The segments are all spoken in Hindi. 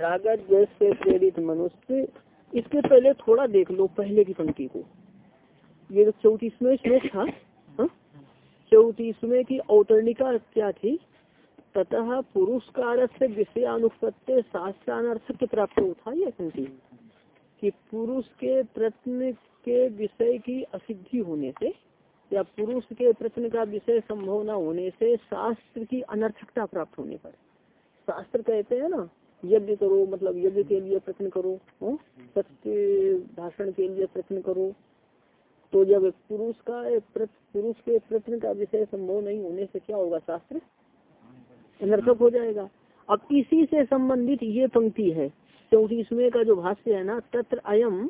रागत द्वेष से प्रेरित मनुष्य, इसके पहले थोड़ा देख लो, पहले की पंक्ति को। ये जो चौतीसवें श्लोक था हाँ? चौतीसवें की औतरणिका क्या थी? ततः पुरुषकार से विषयानुपत्ति शास्त्रानर्थक प्राप्त होता है पंक्ति। कि पुरुष के प्रश्न के विषय की असिद्धि होने से या पुरुष के प्रश्न का विषय संभव न होने से शास्त्र की अनर्थकता प्राप्त होने पर शास्त्र कहते हैं ना, यज्ञ करो मतलब यज्ञ के लिए प्रश्न करो सत्य भाषण के लिए प्रश्न करो। तो जब पुरुष का पुरुष के प्रश्न का विषय संभव नहीं होने से क्या होगा शास्त्र? अनर्थक हो जाएगा। अब इसी से संबंधित ये पंक्ति है, क्योंकि इसमें का जो भाष्य है ना, तत्र अयम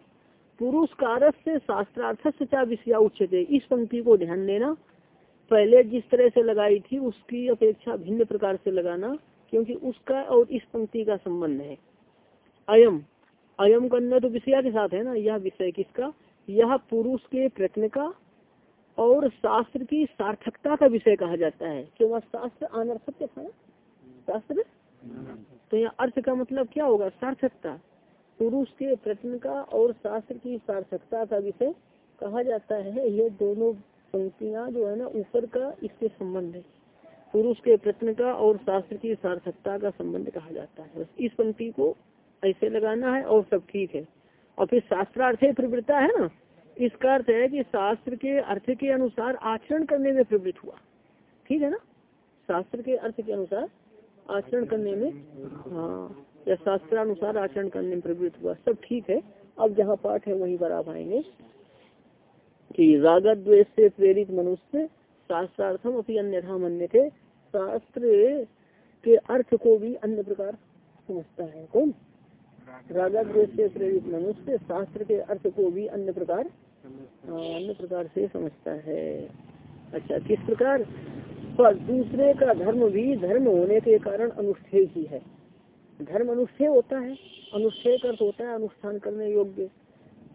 पुरुष कारक से शास्त्रार्थ से विषय उच्चते इस पंक्ति को ध्यान देना। पहले जिस तरह से लगाई थी, उसकी अपेक्षा भिन्न प्रकार से लगाना, क्योंकि उसका और इस पंक्ति का संबंध है। अयम। अयम करना तो विषया के साथ है ना, यह विषय किसका? यह पुरुष के प्रश्न का और शास्त्र की सार्थकता का विषय कहा जाता है। क्यों शास्त्र अनर्थक था शास्त्र? तो यहाँ अर्थ का मतलब क्या होगा? सार्थकता। पुरुष के प्रश्न का और शास्त्र की सार्थकता का विषय कहा जाता है। ये दोनों पंक्तियाँ जो है ना, ऊपर का इससे संबंध है। पुरुष के प्रश्न का और शास्त्र की सार्थकता का संबंध कहा जाता है। बस इस पंक्ति को ऐसे लगाना है और सब ठीक है। और फिर शास्त्रार्थ प्रवृत्ता है ना, इसका अर्थ है कि शास्त्र के अर्थ के अनुसार आचरण करने में प्रवृत्त हुआ। ठीक है ना? शास्त्र के अर्थ के अनुसार आचरण करने में हाँ। या शास्त्रानुसार आचरण करने में प्रवृत्त हुआ। सब ठीक है। अब जहाँ पाठ है, वहीं पर आप आएँगे। कि रागत द्वेष से प्रेरित मनुष्य शास्त्रार्थम अपनी अन्यथा मन्य थे शास्त्र के अर्थ को भी अन्य प्रकार समझता है। कौन? रागा द्वेष से प्रेरित मनुष्य शास्त्र के अर्थ को भी अन्य प्रकार अन्य प्रकार से समझता है। अच्छा किस प्रकार? पर दूसरे का धर्म भी धर्म होने के कारण अनुष्ठेय ही है। धर्म अनुष्ठेय होता है अनुष्ठेय का अर्थ होता है अनुष्ठान करने योग्य।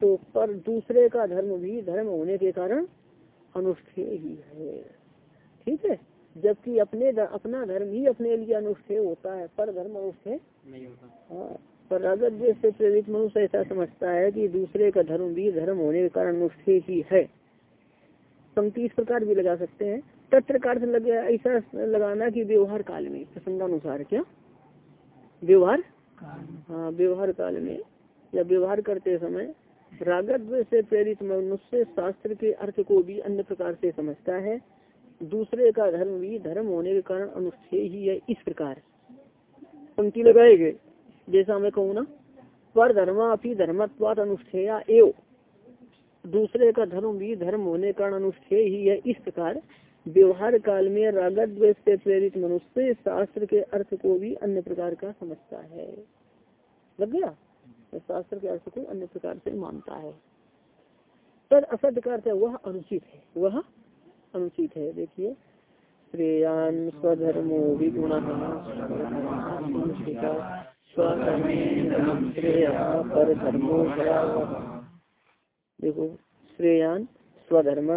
तो पर दूसरे का धर्म भी धर्म होने के कारण अनुष्ठेय ही है। ठीक है? जबकि अपने अपना धर्म ही अपने लिए अनुष्ठेय होता है पर धर्म अनुष्ठेय नहीं होता। हाँ पर अगर देश से प्रेरित मनुष्य ऐसा समझता है कि दूसरे का धर्म भी धर्म होने के कारण अनुष्ठेय ही है पंक्ति इस प्रकार भी लगा सकते हैं। तत्र का अर्थ लगे ऐसा लगाना कि व्यवहार काल में प्रसंगानुसार क्या? व्यवहार? हाँ व्यवहार काल में। या व्यवहार करते समय रागत से प्रेरित मनुष्य शास्त्र के अर्थ को भी अन्य प्रकार से समझता है। दूसरे का धर्म भी धर्म होने के कारण अनुष्ठेय ही है इस प्रकार। पंक्ति लगाएँगे जैसा मैं कहूँ ना पर धर्मा अपनी धर्मत्वाद अनुष्ठेया एव। दूसरे का धर्म भी धर्म होने का अनुष्ठेय ही है इस प्रकार। व्यवहार काल में रागत द्वेष से प्रेरित मनुष्य शास्त्र के अर्थ को भी अन्य प्रकार का समझता है। लग गया? शास्त्र के अर्थ को अन्य प्रकार से मानता है। पर असद का अर्थ वह अनुचित है। वह अनुचित है। देखिए श्रेयान स्वधर्मो विगुण देखो श्रेयान स्वधर्म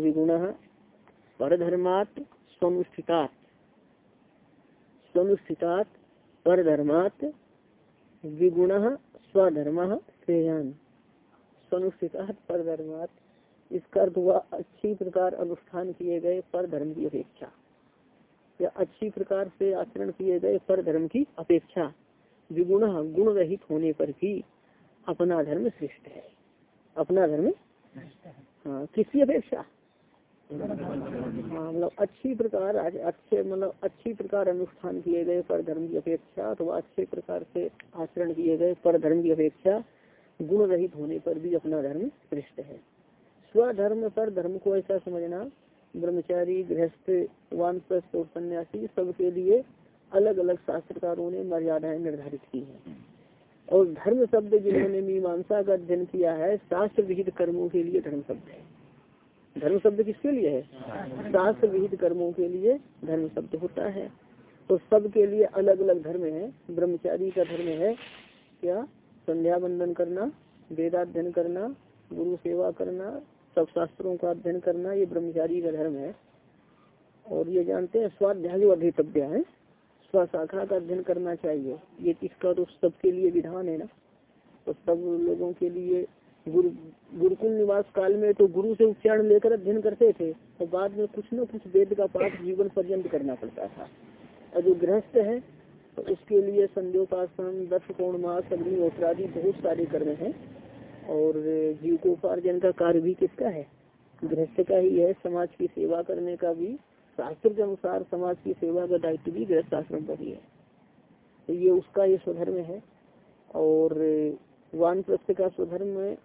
विगुण परधर्मात स्वनुष्ठितात स्वनुष्ठितात परधर्मात विगुण स्वधर्म श्रेयान। स्वनुष्ठितात परधर्मात इसका अर्थ हुआ अच्छी प्रकार अनुष्ठान किए गए पर धर्म की अपेक्षा। या अच्छी प्रकार से आचरण किए गए पर धर्म की अपेक्षा। विगुण गुण रहित होने पर भी अपना धर्म श्रेष्ठ है। अपना धर्म हाँ किसकी अपेक्षा? हाँ मतलब अच्छी प्रकार अच्छे मतलब अच्छी प्रकार अनुष्ठान किए गए पर धर्म की अपेक्षा, अथवा अच्छे प्रकार से आचरण किए गए पर धर्म की अपेक्षा, गुण रहित होने पर भी अपना धर्म श्रेष्ठ है। स्वधर्म पर धर्म को ऐसा समझना, ब्रह्मचारी, गृहस्थ, वानप्रस्थ और सन्यासी सबके लिए अलग अलग शास्त्रकारों ने मर्यादाएँ निर्धारित की है। और धर्म शब्द जिन्होंने मीमांसा का अध्ययन किया है, शास्त्र विहित कर्मों के लिए धर्म शब्द है। धर्म शब्द किसके लिए है? शास्त्र विहित कर्मों के लिए धर्म शब्द होता है। तो सबके लिए अलग अलग धर्म है। ब्रह्मचारी का धर्म है क्या? संध्या बंदन करना, वेदाध्ययन करना, गुरु सेवा करना, सब शास्त्रों का अध्ययन करना, ये ब्रह्मचारी का धर्म है। और ये जानते हैं, स्वाध्याय अधितव्य है। स्वशाखा का अध्ययन करना चाहिए। ये इसका तो सबके लिए विधान है ना। तो सब लोगों के लिए गुरु, गुरुकुल निवास काल में तो गुरु से उच्चारण लेकर अध्ययन करते थे और बाद में कुछ न कुछ वेद का पाठ जीवन पर्यंत करना पड़ता था। और जो गृहस्थ है तो उसके लिए संध्योपासन दस मास अग्निहोत्रादि बहुत सारे कर्म हैं। और जीविकोपार्जन का कार्य भी किसका है? गृहस्थ का ही है, समाज की सेवा करने का भी। शास्त्र के अनुसार समाज की सेवा का दायित्व भी गृहस्थ आश्रम पर ही है। तो ये उसका ये स्वधर्म है। और वान प्रस्थ का स्वधर्म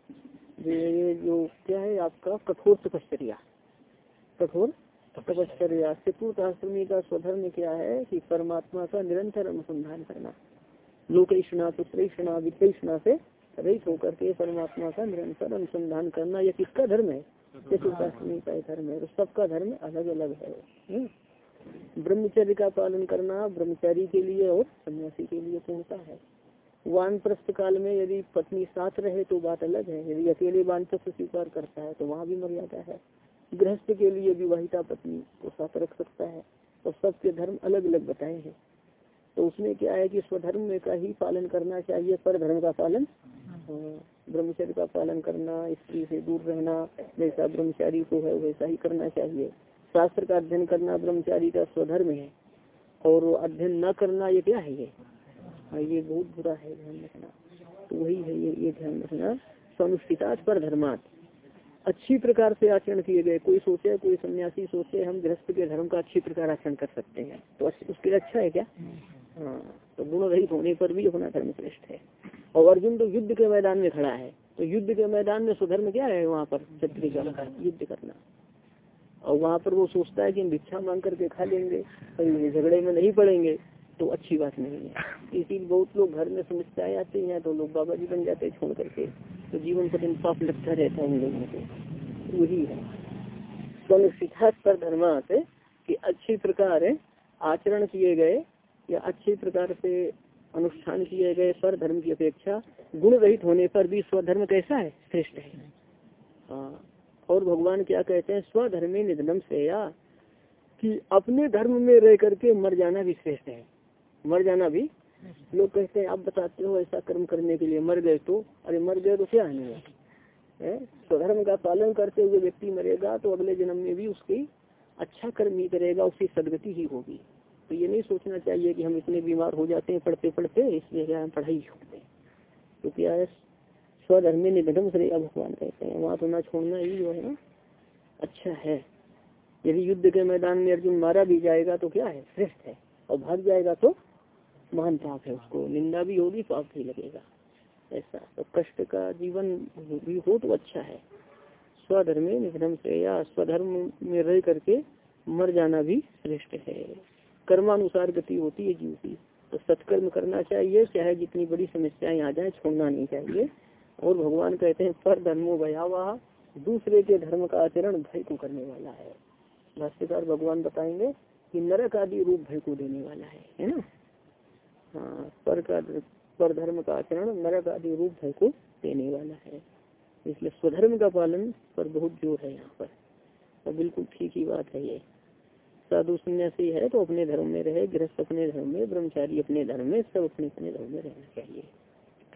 ये जो क्या है आपका? कठोर तपश्चर्या। कठोर तपश्चर्या चतुर्थ आश्रमी का स्वधर्म क्या है कि परमात्मा का निरंतर अनुसंधान करना। लोकेशना पुत्रेषणा, वित्तेषणा से रहित होकर के परमात्मा का निरंतर अनुसंधान करना यह किसका धर्म है? चतुर्थाश्रमी का धर्म है। तो सबका धर्म अलग अलग है। हम्म। ब्रह्मचर्य का पालन करना ब्रह्मचारी के लिए और सन्यासी के लिए पूर्णता है। वान प्रस्थ काल में यदि पत्नी साथ रहे तो बात अलग है। यदि अकेले वान स्वीकार करता है तो वहाँ भी मर्यादा है। गृहस्थ के लिए विवाहिता पत्नी को साथ रख सकता है और सबके धर्म अलग अलग बताए हैं। तो उसमें क्या है कि स्वधर्म में का ही पालन करना चाहिए पर धर्म का पालन हाँ, ब्रह्मचर्य का पालन करना स्त्री से दूर रहना जैसा ब्रह्मचारी को है वैसा ही करना चाहिए। शास्त्र का अध्ययन करना ब्रह्मचारी का स्वधर्म है और अध्ययन न करना ये क्या है ये? हाँ, ये बहुत बुरा है ध्यान रखना। तो वही है ये ये ध्यान रखना। सनुष्ठिता पर धर्मात। अच्छी प्रकार से आचरण किए गए। कोई सोचे कोई सन्यासी सोचे हम गृहस्थ के धर्म का अच्छी प्रकार आचरण कर सकते हैं। तो उसके लिए अच्छा है क्या? हाँ तो गुण रहित होने पर भी अपना धर्म श्रेष्ठ है। और अर्जुन तो युद्ध के मैदान में खड़ा है। तो युद्ध के मैदान में सुधर्म क्या है वहाँ पर? क्षत्रिय का युद्ध करना। और वहाँ पर वो सोचता है कि भिक्षा मांग करके खा लेंगे झगड़े में नहीं पड़ेंगे। तो अच्छी बात नहीं है। इसी बहुत लोग घर में समस्याएँ आती हैं तो लोग बाबा जी बन जाते हैं छोड़ करके तो जीवन पर पाप लगता रहता है उन लोगों को। वही है। तो पर धर्मात कि अच्छी प्रकार आचरण किए गए, या अच्छी प्रकार से अनुष्ठान किए गए स्वर धर्म की अपेक्षा, गुण रहित होने पर भी स्वधर्म कैसा है? श्रेष्ठ है। हाँ। और भगवान क्या कहते हैं? स्वधर्मी निधनम से या कि अपने धर्म में रह करके मर जाना भी श्रेष्ठ है। मर जाना भी। लोग कहते हैं, आप बताते हो ऐसा कर्म करने के लिए मर गए तो अरे मर गए तो क्या है स्वधर्म का पालन करते हुए व्यक्ति मरेगा तो अगले जन्म में भी उसकी अच्छा कर्म ही करेगा, उसकी सदगति ही होगी। तो ये नहीं सोचना चाहिए कि हम इतने बीमार हो जाते हैं, पढ़ते पढ़ते, इसलिए क्या हम पढ़ाई छोड़ दें। तो क्या है स्वधर्म में निधन से भगवान कहते हैं, वहाँ तो ना छोड़ना ही जो है ना अच्छा है। यदि युद्ध के मैदान में अर्जुन मारा भी जाएगा तो क्या है? श्रेष्ठ है। और भाग जाएगा तो महान पाप है उसको। निंदा भी होगी, पाप भी लगेगा। ऐसा। तो कष्ट का जीवन भी हो तो अच्छा है। स्वधर्म निधर्म से या स्वधर्म में रह करके मर जाना भी श्रेष्ठ है। कर्मानुसार गति होती है जीव की तो सत्कर्म करना चाहिए, चाहे जितनी बड़ी समस्याएँ आ जाए, छोड़ना नहीं चाहिए। और भगवान कहते हैं, पर धर्मो भयावह। दूसरे के धर्म का आचरण भय को करने वाला है। भाष्यकार भगवान बताएँगे कि नरक आदि रूप भय को देने वाला है। है ना? हाँ पर का पर धर्म का आचरण नरक आदि रूप भय को देने वाला है। इसलिए स्वधर्म का पालन पर बहुत ज़ोर है यहाँ पर। और बिल्कुल ठीक ही बात है ये। साधु सन्यासी है तो अपने धर्म में रहे गृहस्थ अपने धर्म में ब्रह्मचारी अपने धर्म में सब अपने अपने धर्म में रहना चाहिए।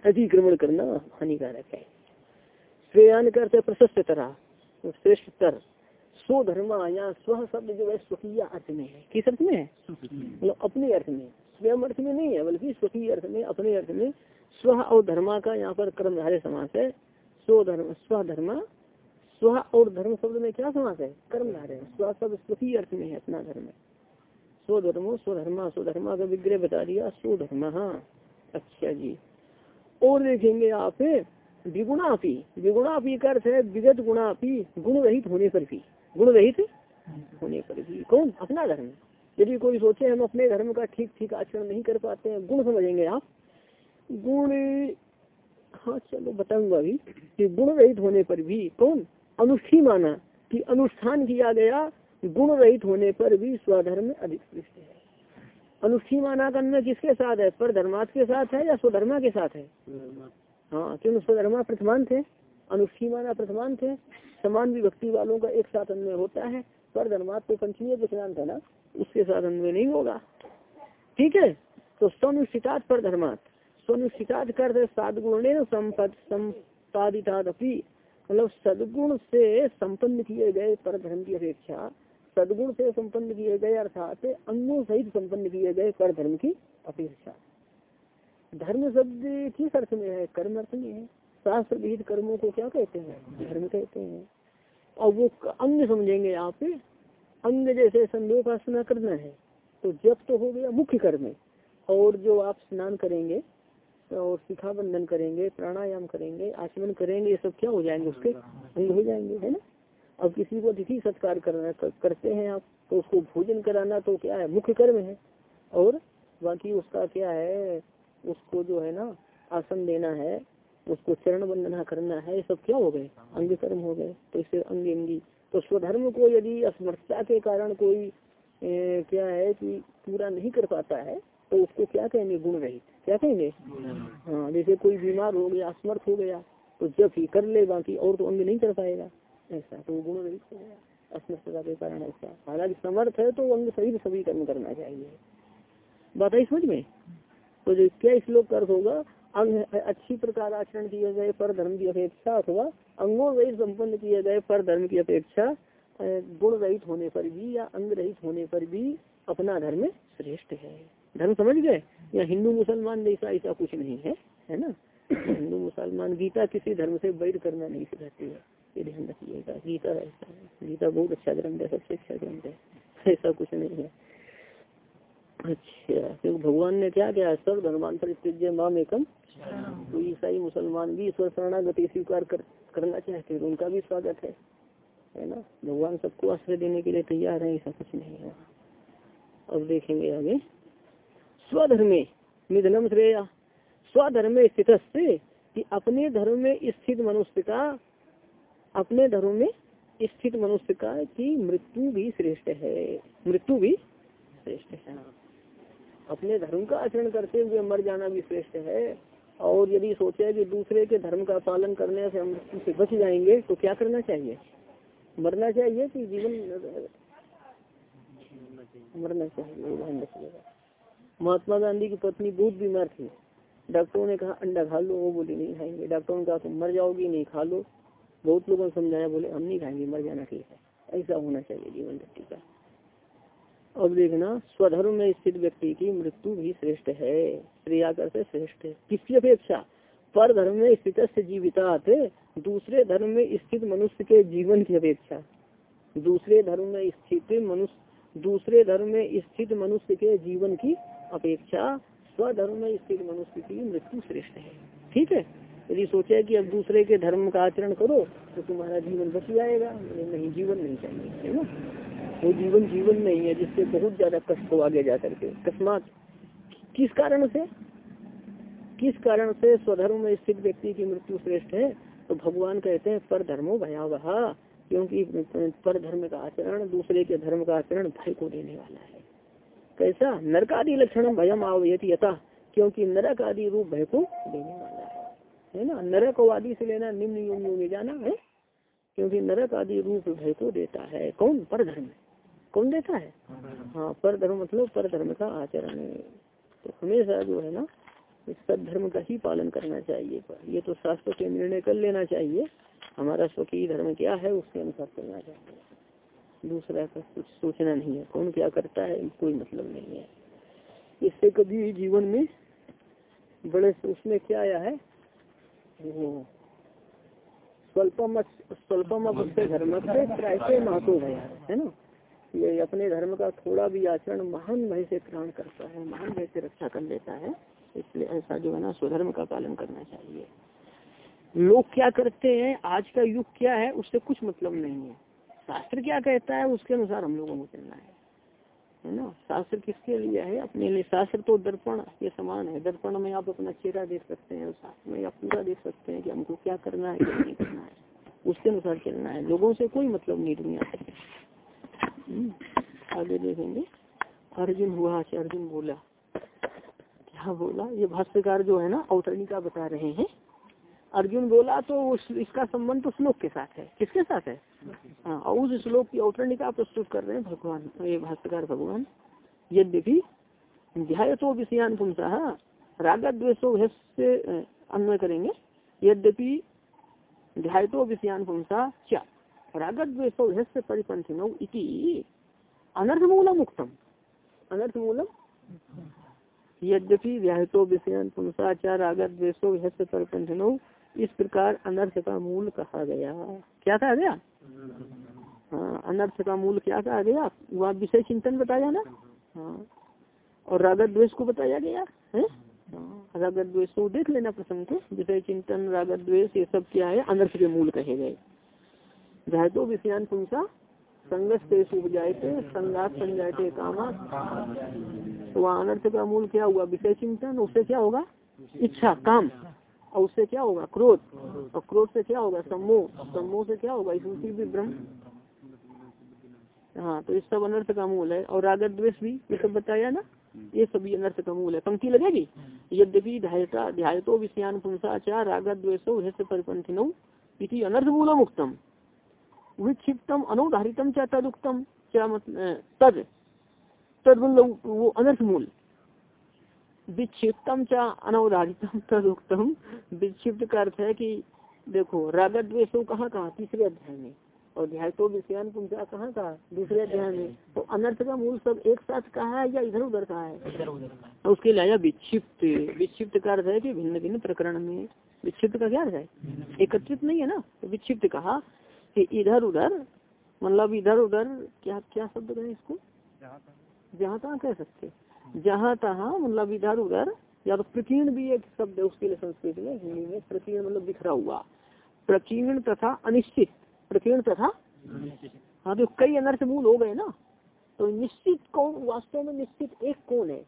अतिक्रमण करना हानिकारक है। श्रेयान करते प्रशस्त तरह श्रेष्ठ तर स्व धर्म या स्व शब्द जो है स्वकीय अर्थ में है। किस अर्थ में है? मतलब अपने अर्थ में। स्वयं अर्थ में नहीं है, बल्कि स्वकीय अर्थ में, अपने अर्थ में स्व और धर्मा का यहाँ पर कर्मधारे समास है। स्वधर्म स्वधर्मा स्व और धर्म शब्द में क्या समास है? कर्मधारे स्व शब्द स्वकीय अर्थ में है, अपना धर्म स्वधर्मो स्वधर्मा स्वधर्मा का विग्रह बता दिया स्वधर्म हाँ। अच्छा जी। और देखेंगे आप विगुणापी विगुणापी का अर्थ है विगत गुणापी, गुण रहित होने पर भी। गुण रहित होने पर भी। कौन? अपना धर्म। यदि कोई सोचे हम अपने धर्म का ठीक ठीक आचरण नहीं कर पाते हैं गुण समझेंगे आप। गुण हाँ चलो बताऊँगा अभी कि गुण रहित होने पर भी कौन? अनुष्ठी माना कि अनुष्ठान किया गया गुण रहित होने पर भी स्वधर्म अधिक श्रेष्ठ है। अनुष्ठी माना करना किसके साथ है? पर धर्मार्थ के साथ है या स्वधर्मा के साथ है? हाँ क्यों? स्वधर्मा प्रथमान थे अनुष्ठी माना प्रथमान थे समान विभक्ति वालों का एक साथ अन्य होता है। पर धर्मात तो पंचमी विश्रांत है ना? उसके साथ अन्वय नहीं होगा। ठीक है? तो स्वनुष्ठितात पर धर्मात। स्वनुष्ठितात कर साधगुण संपादितादपि मतलब सदगुण से संपन्न किए गए पर धर्म की अपेक्षा, सदगुण से संपन्न किए गए अर्थात अंगों सहित संपन्न किए गए पर धर्म की अपेक्षा। धर्म शब्द किस अर्थ में है, कर्म अर्थ में है। शास्त्र विहित कर्मों को क्या कहते हैं? धर्म कहते हैं। और वो अंग समझेंगे आप अंग जैसे संध्योपासना करना है तो जब तो हो गया मुख्य कर्म और जो आप स्नान करेंगे और शिखा बंधन करेंगे प्राणायाम करेंगे आचमन करेंगे ये सब क्या हो जाएँगे उसके? अंग हो जाएँगे है ना? अब किसी को अतिथि सत्कार करना कर, करते हैं आप तो उसको भोजन कराना तो क्या है मुख्य कर्म है। और बाकी उसका क्या है उसको जो है ना आसन देना है उसको चरण वंदना करना है ये सब क्या हो गए? अंग कर्म हो गए। तो इससे अंग अंगी तो स्वधर्म को यदि असमर्थता के कारण कोई ए, क्या है कि पूरा नहीं कर पाता है तो उसको क्या कहेंगे? गुण रहित। क्या कहेंगे? हाँ जैसे कोई बीमार हो गया असमर्थ हो गया तो जब ही कर ले बाकी और तो अंग नहीं कर पाएगा ऐसा तो गुण रहित हो गया असमर्थता के कारण ऐसा। हालाँकि समर्थ है तो अंग सही सभी कर्म करना चाहिए। बात आई समझ में? तो जो क्या श्लोक अर्थ होगा अंग अच्छी प्रकार आचरण किए गए पर धर्म की अपेक्षा अथवा अंगों रहित संपन्न किए गए पर धर्म की अपेक्षा गुण रहित होने पर भी या अंग रहित होने पर भी अपना धर्म श्रेष्ठ है। धर्म समझ गए? या हिंदू मुसलमान जैसा ऐसा कुछ नहीं है है ना? हिंदू मुसलमान गीता किसी धर्म से बैर करना नहीं सिखाती है। ये ध्यान रखिएगा, गीता ऐसा है। गीता बहुत अच्छा ग्रंथ है, सबसे अच्छा ग्रंथ है। ऐसा कुछ नहीं है। अच्छा क्योंकि भगवान ने क्या किया? सब धर्मांतर माम एकम तो ईसाई मुसलमान भी ईश्वर शरणागति स्वीकार कर, करना चाहते हैं उनका भी स्वागत है। है ना? भगवान सबको आश्रय देने के लिए तैयार है ऐसा कुछ नहीं है। अब देखेंगे आगे। स्वधर्मे निधनम श्रेया। स्वधर्म स्थित कि अपने धर्म में स्थित मनुष्य का अपने धर्म में स्थित मनुष्य का की मृत्यु भी श्रेष्ठ है। मृत्यु भी श्रेष्ठ है। अपने धर्म का आचरण करते हुए मर जाना भी श्रेष्ठ है। और यदि सोचे कि दूसरे के धर्म का पालन करने से हम मृत्यु से बच जाएँगे तो क्या करना चाहिए? मरना चाहिए कि जीवन, मरना चाहिए महात्मा गांधी की पत्नी बहुत बीमार थी। डॉक्टरों ने कहा, अंडा खा लो। वो बोली, नहीं खाएँगे। डॉक्टरों ने कहा, तुम मर जाओगी, नहीं खा लो। बहुत लोगों ने समझाया, बोले, हम नहीं खाएँगे, मर जाना ठीक है। ऐसा होना चाहिए जीवन व्यक्ति का। अब देखना, स्वधर्म में स्थित व्यक्ति की मृत्यु भी श्रेष्ठ है श्रेयाकर से श्रेष्ठ है। किसकी अपेक्षा? पर धर्म में स्थित से जीवितात, दूसरे धर्म में स्थित मनुष्य के जीवन की अपेक्षा। दूसरे धर्म में स्थित मनुष्य, दूसरे धर्म में स्थित मनुष्य के जीवन की अपेक्षा, स्वधर्म में स्थित मनुष्य की मृत्यु श्रेष्ठ है। ठीक है? यदि सोचे कि अब दूसरे के धर्म का आचरण करो तो तुम्हारा जीवन बच जाएगा नहीं, जीवन नहीं चाहिए, है ना? वो जीवन जीवन नहीं है जिससे बहुत ज़्यादा कष्ट हो आगे जा करके। अकस्मात किस कारण से किस कारण से स्वधर्म में स्थित व्यक्ति की मृत्यु श्रेष्ठ है? तो भगवान कहते हैं, पर धर्मो भयावह क्योंकि पर धर्म का आचरण दूसरे के धर्म का आचरण भय को देने वाला है। कैसा? नरक आदि लक्षण भयम आवयति यथा, क्योंकि नरक आदि रूप भय को देने वाला है। है ना? नरक आदि से लेना निम्न युग में जाना है, क्योंकि नरक आदि रूप भय को देता है। कौन? पर धर्म। कौन देता है? हाँ पर धर्म मतलब पर धर्म का आचरण तो हमेशा जो है ना इस सद धर्म का ही पालन करना चाहिए। ये तो शास्त्र के निर्णय कर लेना चाहिए। हमारा स्वकीय धर्म क्या है, उसके अनुसार चलना चाहिए। दूसरा का कुछ सोचना नहीं है। कौन क्या करता है, कोई मतलब नहीं है। इससे कभी जीवन में बड़े उसमें क्या आया है? स्वल्पम स्वल्पम धर्म से महत्व है ना? ये अपने धर्म का थोड़ा भी आचरण महान भय से ग्रहण करता है, महान भय से रक्षा कर लेता है, इसलिए ऐसा जो है ना, स्वधर्म का पालन करना चाहिए। लोग क्या करते हैं, आज का युग क्या है, उससे कुछ मतलब नहीं है। शास्त्र क्या कहता है, उसके अनुसार हम लोगों को चलना है। है ना? शास्त्र किसके लिए है? अपने लिए। शास्त्र तो दर्पण के समान है। दर्पण में आप अपना चेहरा देख सकते हैं शास्त्र में आप पूरा देख सकते हैं कि हमको क्या करना है, क्या नहीं करना है। उसके अनुसार चलना है। लोगों से कोई मतलब नहीं दुनिया। आगे देखेंगे। अर्जुन हुआ अर्जुन बोला, क्या बोला? ये भाष्यकार जो है ना अवतरणिका बता रहे हैं। अर्जुन बोला तो उस, इसका संबंध तो श्लोक के साथ है। किसके साथ है? हाँ और उस श्लोक की औतरणिका प्रस्तुत कर रहे हैं भगवान, ये भाष्यकार भगवान। यद्यपि ध्याय तो विषयान पुंसा राग द्वेषो अन्वय करेंगे। यद्यपि ध्याय तो विषयान पुंसा क्या राग द्वेषो से परिपंथिनो इति अनर्थ मूलम मुक्तम अनर्थ मूलम यद्यपि व्याहतो विषयान पुंसा क्या राग द्वेषो से परिपंथिनो इस प्रकार अनर्थ का मूल कहा गया। क्या कहा गया? हाँ अनर्थ का मूल क्या कहा गया? वहाँ विषय चिंतन बताया ना? हाँ। और रागत द्वेष को बताया गया? है? हाँ, को देख लेना प्रसंग को। विषय चिंतन रागत द्वेष ये सब क्या है? अनर्थ के मूल कहे गए। धातो विषयान पुंसा संगत से उपजाते संगात संजाते कामा। तो वहाँ अनर्थ का मूल क्या हुआ? विषय चिंतन, उससे क्या होगा? इच्छा, काम। और उससे क्या होगा? क्रोध। और क्रोध से क्या होगा? सम्मोह। सम्मोह से क्या होगा? स्मृति ब्रह्म। हाँ तो इस सब अनर्थ का मूल है। और रागत द्वेष भी, ये सब बताया ना? ये सभी अनर्थ का मूल है। पंक्ति लगेगी? यद्यपि ध्यायतो विषयान पुंसाचार रागत द्वेषो इति अनर्थ मूल मुक्तम विक्षिप्तम अनुधारितम क्या तदुक्तम क्या मतलब तद। तद मतलब वो अनर्थ मूल। विक्षिप्तम चा अनवधारितम तदुक्तम। विक्षिप्त का अर्थ है कि देखो रागत द्वेषो कहाँ कहाँ? तीसरे अध्याय में। और ध्याय तो विषयान पुंसा कहाँ कहा? दूसरे अध्याय में। तो अनर्थ का मूल सब एक साथ कहा है या इधर उधर कहा है? तो उसके लिए आया विक्षिप्त। विक्षिप्त का अर्थ है कि भिन्न भिन्न प्रकरण में। विक्षिप्त का क्या अर्थ है? एकत्रित नहीं है ना? तो विक्षिप्त कहा कि इधर उधर मतलब इधर उधर क्या क्या शब्द कहें इसको? जहाँ तहाँ कह सकते जहाँ तहाँ मतलब इधर उधर या तो प्रकीर्ण भी एक शब्द है उसके लिए संस्कृत में हिंदी में प्रकीर्ण मतलब बिखरा हुआ। प्रकीर्ण तथा अनिश्चित। प्रकीर्ण तथा हाँ तो कई अनर्थ मूल हो गए ना। तो निश्चित कौन वास्तव में निश्चित एक कौन है?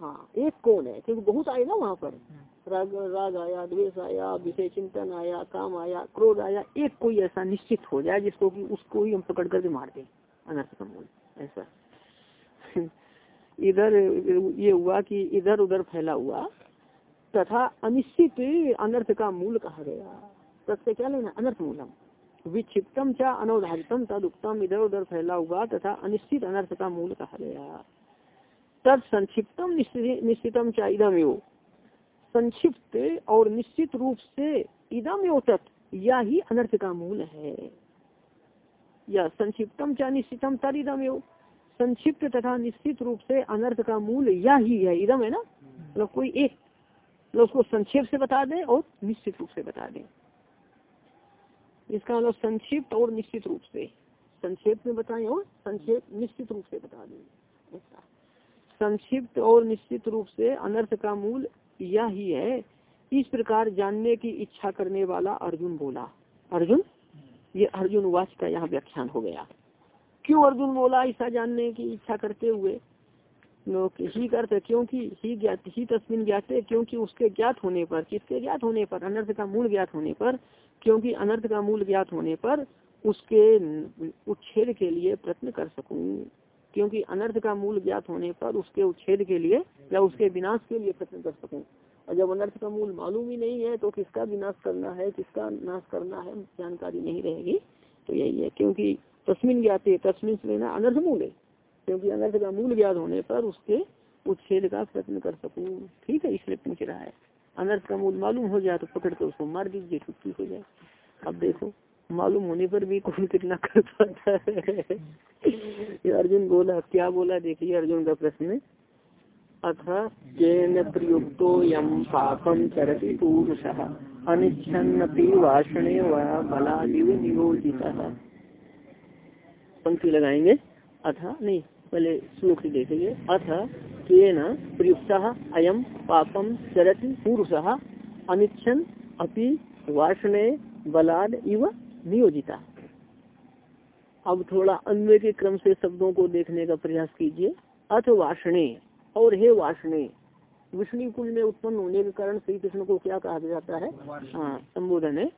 हाँ एक कौन है? क्योंकि बहुत आए ना वहाँ पर। राग राग आया, द्वेष आया, विषय चिंतन आया, काम आया, क्रोध आया, एक कोई ऐसा निश्चित हो जाए जिसको उसको ही हम पकड़ करके मार दें। अनर्थ का मूल, ऐसा। इधर, ये हुआ कि इधर उधर फैला हुआ, तथा अनिश्चित अनर्थ का मूल कहा गया। तत्से क्या लेना? अनर्थ मूलम। विक्षिप्तम चा अनवधारितम तद उत्तम इधर उधर फैला हुआ तथा अनिश्चित अनर्थ का मूल कहा गया। तद संक्षिप्तम निश्चितम चा इधम संक्षिप्त और निश्चित रूप से इदम तत् या ही अनर्थ का मूल है। या संक्षिप्तम चा निश्चितम तद इदम यो संक्षिप्त तथा निश्चित रूप से अनर्थ का मूल या ही है इदम है ना? मतलब कोई एक मतलब उसको संक्षेप से बता दें और निश्चित रूप से बता दें। इसका मतलब संक्षिप्त और निश्चित रूप से। संक्षेप में बताएँ और संक्षेप निश्चित रूप से बता दें। संक्षिप्त और निश्चित रूप से अनर्थ का मूल यह ही है। इस प्रकार जानने की इच्छा करने वाला अर्जुन बोला, अर्जुन, ये अर्जुन वाच का यहाँ व्याख्यान हो गया। क्यों अर्जुन बोला ऐसा जानने की इच्छा करते हुए? ही करते, क्योंकि ही ज्ञात, ही तस्मिन ज्ञाते क्योंकि उसके ज्ञात होने पर, किसके ज्ञात होने पर? अनर्थ का मूल ज्ञात होने पर, क्योंकि अनर्थ का मूल ज्ञात होने पर उसके उच्छेद के लिए प्रयत्न कर सकूँ। क्योंकि अनर्थ का मूल ज्ञात होने पर उसके उच्छेद के लिए या उसके विनाश के लिए प्रयत्न कर सकूँ। और जब अनर्थ का मूल मालूम ही नहीं है तो किसका विनाश करना है, किसका नाश करना है, जानकारी नहीं रहेगी। तो यही है, क्योंकि तस्मिन ज्ञाते, तस्मिन से लेना अनर्थ मूल है। क्योंकि अनर्थ का मूल ज्ञात होने पर उसके उच्छेद का प्रयत्न कर सकूँ। ठीक है, इसलिए पूछ रहा है। अनर्थ का मूल मालूम हो जाए तो पकड़ कर उसको मार दीजिए, छुट्टी हो जाए। अब देखो। मालूम होने पर भी कौन कितना कर पाता है। अर्जुन बोला, क्या बोला देखिए अर्जुन का प्रश्न। अथ केन प्रयुक्तो यम पापम चरति पुरुष, अनिच्छन्नपि वाषणे व पंक्ति लगाएँगे। अथ, नहीं, पहले श्लोक देखेंगे। अथ केन प्रयुक्त अयम पापम चरति पुरुष, अनिच्छन अपि वासने बलाद इव नियोजिता अब थोड़ा अन्य के क्रम से शब्दों को देखने का प्रयास कीजिए। अथ वासने और हे वासने विष्णु कुल में उत्पन्न होने के कारण श्री कृष्ण को क्या कहा जाता है? हाँ संबोधन है।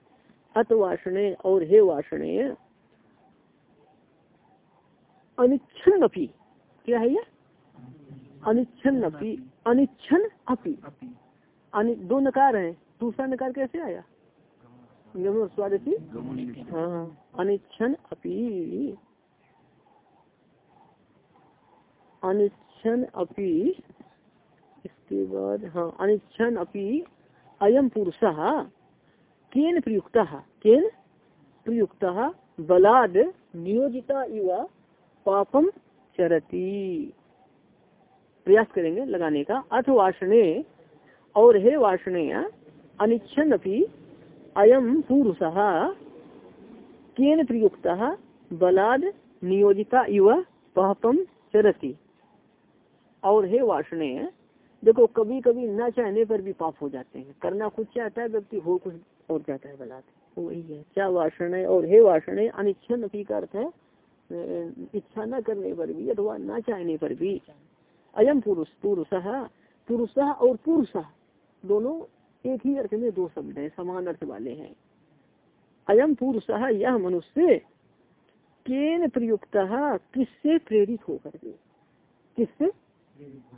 अत वासने और हे वासने अनिच्छन अपी क्या है ये? अनिच्छन अपी। अनिच्छन अपी दो नकार है। दूसरा नकार कैसे आया? स्वादिष्ट हाँ अनिच्छन अपी। अनिच्छन अपी। इसके बाद हाँ अनिच्छन अपी। अयम पुरुष, केन प्रयुक्त? केन प्रयुक्त? बलाद नियोजिता इव पापम चरती। प्रयास करेंगे लगाने का। अथ वाषणे और हे वाषणे अनिच्छन अपनी अयम पुरुष केन प्रयुक्त? बलाद नियोजिता इव पापम चरती। और हे वाषणे देखो कभी कभी न चाहने पर भी पाप हो जाते हैं। करना कुछ चाहता है, व्यक्ति हो कुछ और जाता है बलात्। वही है। क्या वाषण और हे वाषण अनिच्छन अपी अर्थ है? इच्छा न करने पर भी अथवा न चाहने पर भी। अयम पुरुष पुरुष पुरुष और पुरुष, दोनों एक ही अर्थ में दो शब्द है, समान अर्थ वाले हैं। अयम पुरुष यह मनुष्य केन प्रयुक्त, किससे प्रेरित होकर के? किससे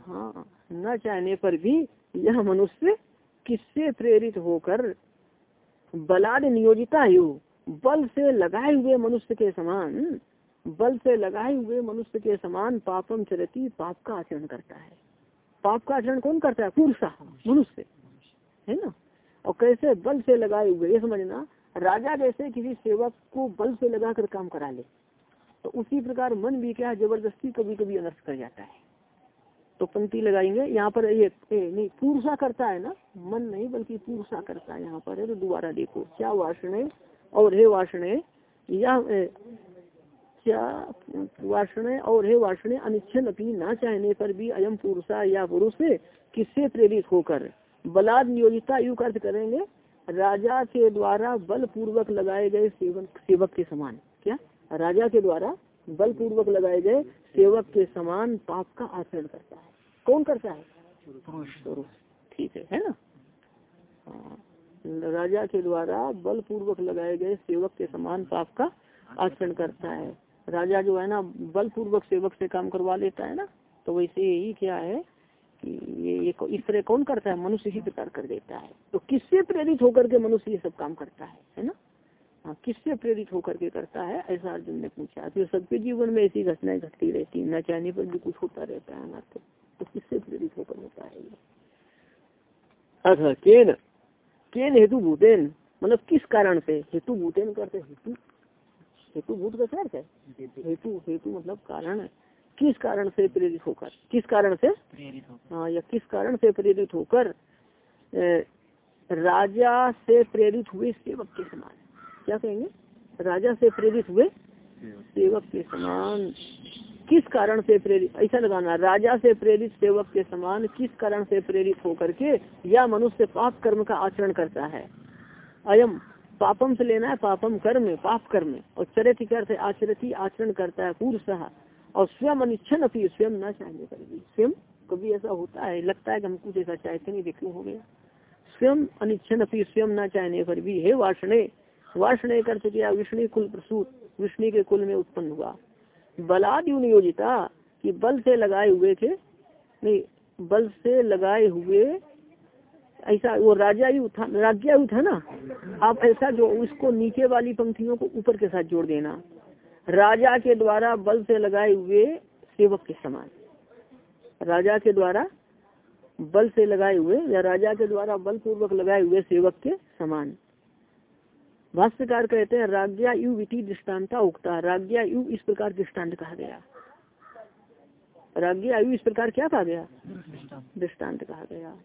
हाँ न चाहने पर भी यह मनुष्य किससे प्रेरित होकर? बलाद नियोजिता यु, बल से लगाए हुए मनुष्य के समान, बल से लगाए हुए मनुष्य के समान पापम चरती, पाप का आचरण करता है। पाप का आचरण कौन करता है? पुरुष, मनुष्य। है ना? और कैसे बल से लगाए हुए, ये समझना, राजा जैसे किसी सेवक को बल से लगाकर काम करा ले। तो उसी प्रकार मन भी क्या ज़बरदस्ती कभी कभी अनर्थ कर जाता है। तो पंक्ति लगाएँगे, यहाँ पर ये नहीं पुरुषा करता है ना? मन नहीं, बल्कि पुरुषा करता है यहाँ पर, है तो दोबारा देखो, क्या वाषण और हे वाषण या क्या वाषण और हे वाषण अनिच्छन अपनी ना चाहने पर भी अयम पुरुषा या पुरुष किससे प्रेरित होकर बलाद नियोजिता युग अर्थ करेंगे, राजा के द्वारा बल पूर्वक लगाए गए सेवक सेवक के समान। क्या? राजा के द्वारा बल पूर्वक लगाए गए सेवक के समान पाप का आचरण करता है। कौन करता है? ठीक है है ना? हाँ। राजा के द्वारा बल पूर्वक लगाए गए सेवक के समान पाप का आचरण करता है। राजा जो है ना बल पूर्वक सेवक से काम करवा लेता है ना तो वैसे यही क्या है? कि ये, ये इस तरह कौन करता है? मनुष्य ही प्रकार कर देता है। तो किससे प्रेरित होकर के मनुष्य ये सब काम करता है? है ना? हाँ किससे प्रेरित होकर के करता है? ऐसा अर्जुन ने पूछा। फिर सबके जीवन में ऐसी घटनाएँ घटती रहती है न चाहने पर भी कुछ होता रहता है ना तो, तो किससे प्रेरित होकर होता है ये? अच्छा केन केन हेतु भूतेन मतलब किस कारण से? हेतु भूतेन करते हेतु। हेतु भूत का क्या है? हेतु हेतु मतलब कारण है। किस कारण से प्रेरित होकर? किस कारण से? हाँ या किस कारण से प्रेरित होकर राजा से प्रेरित हुए सेवक के समान? क्या कहेंगे? राजा से प्रेरित हुए सेवक के समान। किस कारण से प्रेरित? ऐसा लगाना राजा से प्रेरित सेवक के समान किस कारण से प्रेरित होकर के या मनुष्य पाप कर्म का आचरण करता है? अयम पापम से लेना है पापम कर्म पाप कर्म। और चरित करते आचरती आचरण करता है पुरुष और स्वयं अनिच्छन अपनी स्वयं न चाहने पर भी स्वयं कभी ऐसा होता है, लगता है कि हम कुछ ऐसा चाहते नहीं, देखने हो गया। स्वयं अनिच्छन अपनी स्वयं न चाहने पर भी, हे वाषणे वाषण कर किया विष्णु कुल प्रसूत, विष्णु के कुल में उत्पन्न हुआ। बलादि नियोजिता कि बल से लगाए हुए थे, नहीं, बल से लगाए हुए, ऐसा वो राजा ही था राज्य ही था ना। आप ऐसा जो उसको नीचे वाली पंक्तियों को ऊपर के साथ जोड़ देना। राजा के द्वारा बल से लगाए हुए सेवक के समान। राजा के द्वारा बल से लगाए हुए या राजा के द्वारा बल पूर्वक लगाए हुए सेवक के समान। भाष्यकार कहते हैं, राज्ञा यु विधि दृष्टान्ता उगता राज्ञा यु इस प्रकार दृष्टांत कहा गया। राज्ञा यु इस प्रकार क्या कहा गया? दृष्टांत कहा गया।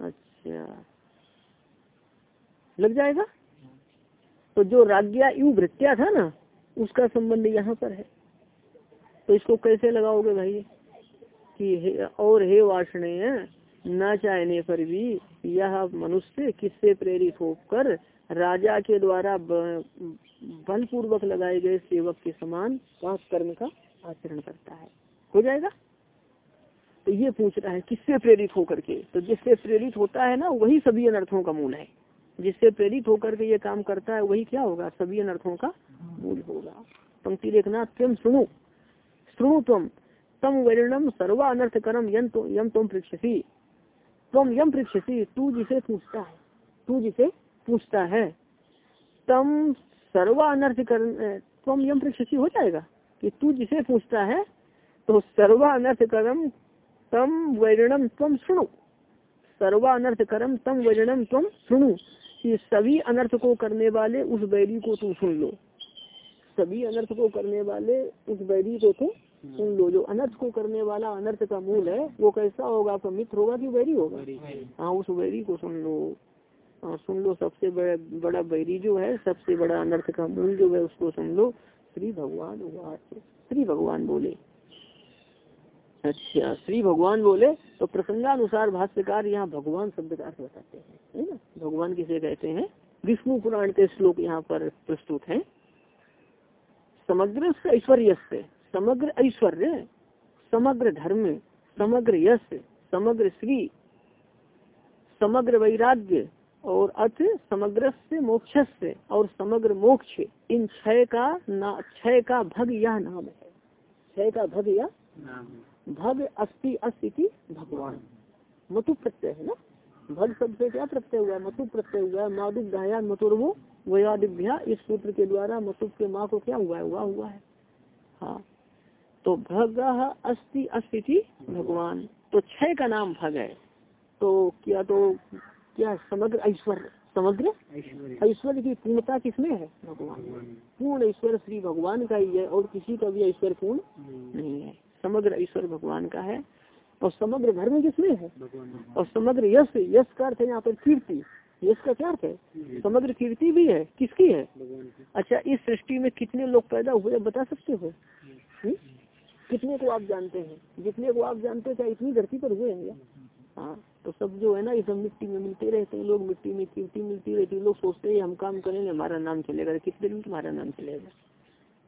अच्छा। लग जाएगा? तो जो राज्ञा यु वृत्या था ना उसका संबंध यहाँ पर है। तो इसको कैसे लगाओगे भाई? कि हे, और हे वाषणे न चाहने पर भी यह मनुष्य किससे प्रेरित होकर राजा के द्वारा बल पूर्वक लगाए गए सेवक के समान पाप कर्म का आचरण करता है। हो जाएगा? तो ये पूछ रहा है किससे प्रेरित होकर के? तो जिससे प्रेरित होता है ना वही सभी अनर्थों का मूल है। जिससे प्रेरित होकर के ये काम करता है, वही क्या होगा? सभी अनर्थों का मूल होगा। पंक्ति देखना तुम सुनो। सुनो तुम तम वर्णम सर्वा अनर्थ कर्म यम तो यम तुम पृक्षसी तुम यम पृक्षसी तू जिसे पूछता है। तू जिसे पूछता है। तम सर्वा अनर्थ कर तुम यम प्रक्षी हो जाएगा कि तू जिसे पूछता है तो सर्वा अनर्थ करम तम वर्णम तम सुनो। सर्वा अनर्थ करम तम वर्णम तम सुनो। कि सभी अनर्थ को करने वाले उस बैरी को तुम सुन लो। सभी अनर्थ को करने वाले उस बैरी को तुम सुन लो। जो अनर्थ को करने वाला अनर्थ का मूल है वो कैसा होगा? आपका मित्र होगा कि बैरी होगा? हाँ उस बैरी को सुन लो। हाँ सुन लो। सबसे बड़ा बड़ा बैरी जो है सबसे बड़ा अनर्थ का मूल जो है उसको सुन लो। श्री भगवान श्री भगवान बोले। अच्छा श्री भगवान बोले तो प्रसंगानुसार भाष्यकार यहाँ भगवान शब्द का अर्थ बताते हैं, है ना? भगवान किसे कहते हैं? विष्णु पुराण के श्लोक यहाँ पर प्रस्तुत है। समग्र ऐश्वर्य से, समग्र ऐश्वर्य, समग्र धर्म, समग्र यश, समग्र श्री, समग्र वैराग्य, और अर्थ समग्र से मोक्ष से, और समग्र मोक्ष, इन छह का ना, छह का भग यह नाम है। छह का भग यह भग अस्ति अस्ति भगवान। मतु प्रत्यय है ना? भग शब्द से क्या प्रत्यय हुआ? मतु प्रत्यय हुआ गायान मतुर्वो वयादिभ्या इस सूत्र के द्वारा मतुब के माँ को क्या हुआ है? हुआ हुआ है। हाँ। तो भग अस्ति अस्ति भगवान। तो छह का नाम भग है। तो क्या तो क्या समग्र ऐश्वर्य समग्र ऐश्वर्य। की पूर्णता किसमें है? भगवान। पूर्ण ऐश्वर्य श्री भगवान का ही है और किसी का भी ऐश्वर्य पूर्ण नहीं है। समग्र ईश्वर भगवान का है और समग्र धर्म किसमें है? और समग्र यश यश का अर्थ है यहाँ पर कीर्ति। यश का क्या अर्थ है? समग्र कीर्ति भी है। किसकी है? अच्छा इस सृष्टि में कितने लोग पैदा हुए बता सकते हो? कितने को आप जानते हैं? जितने को आप जानते हैं क्या इतनी धरती पर हुए हैं हाँ तो सब जो है ना ये सब मिट्टी में मिलते रहते हैं। लोग मिट्टी में कीर्ति मिलती रहती है। लोग सोचते हैं हम काम करेंगे हमारा नाम चलेगा। कितने दिन तुम्हारा नाम चलेगा?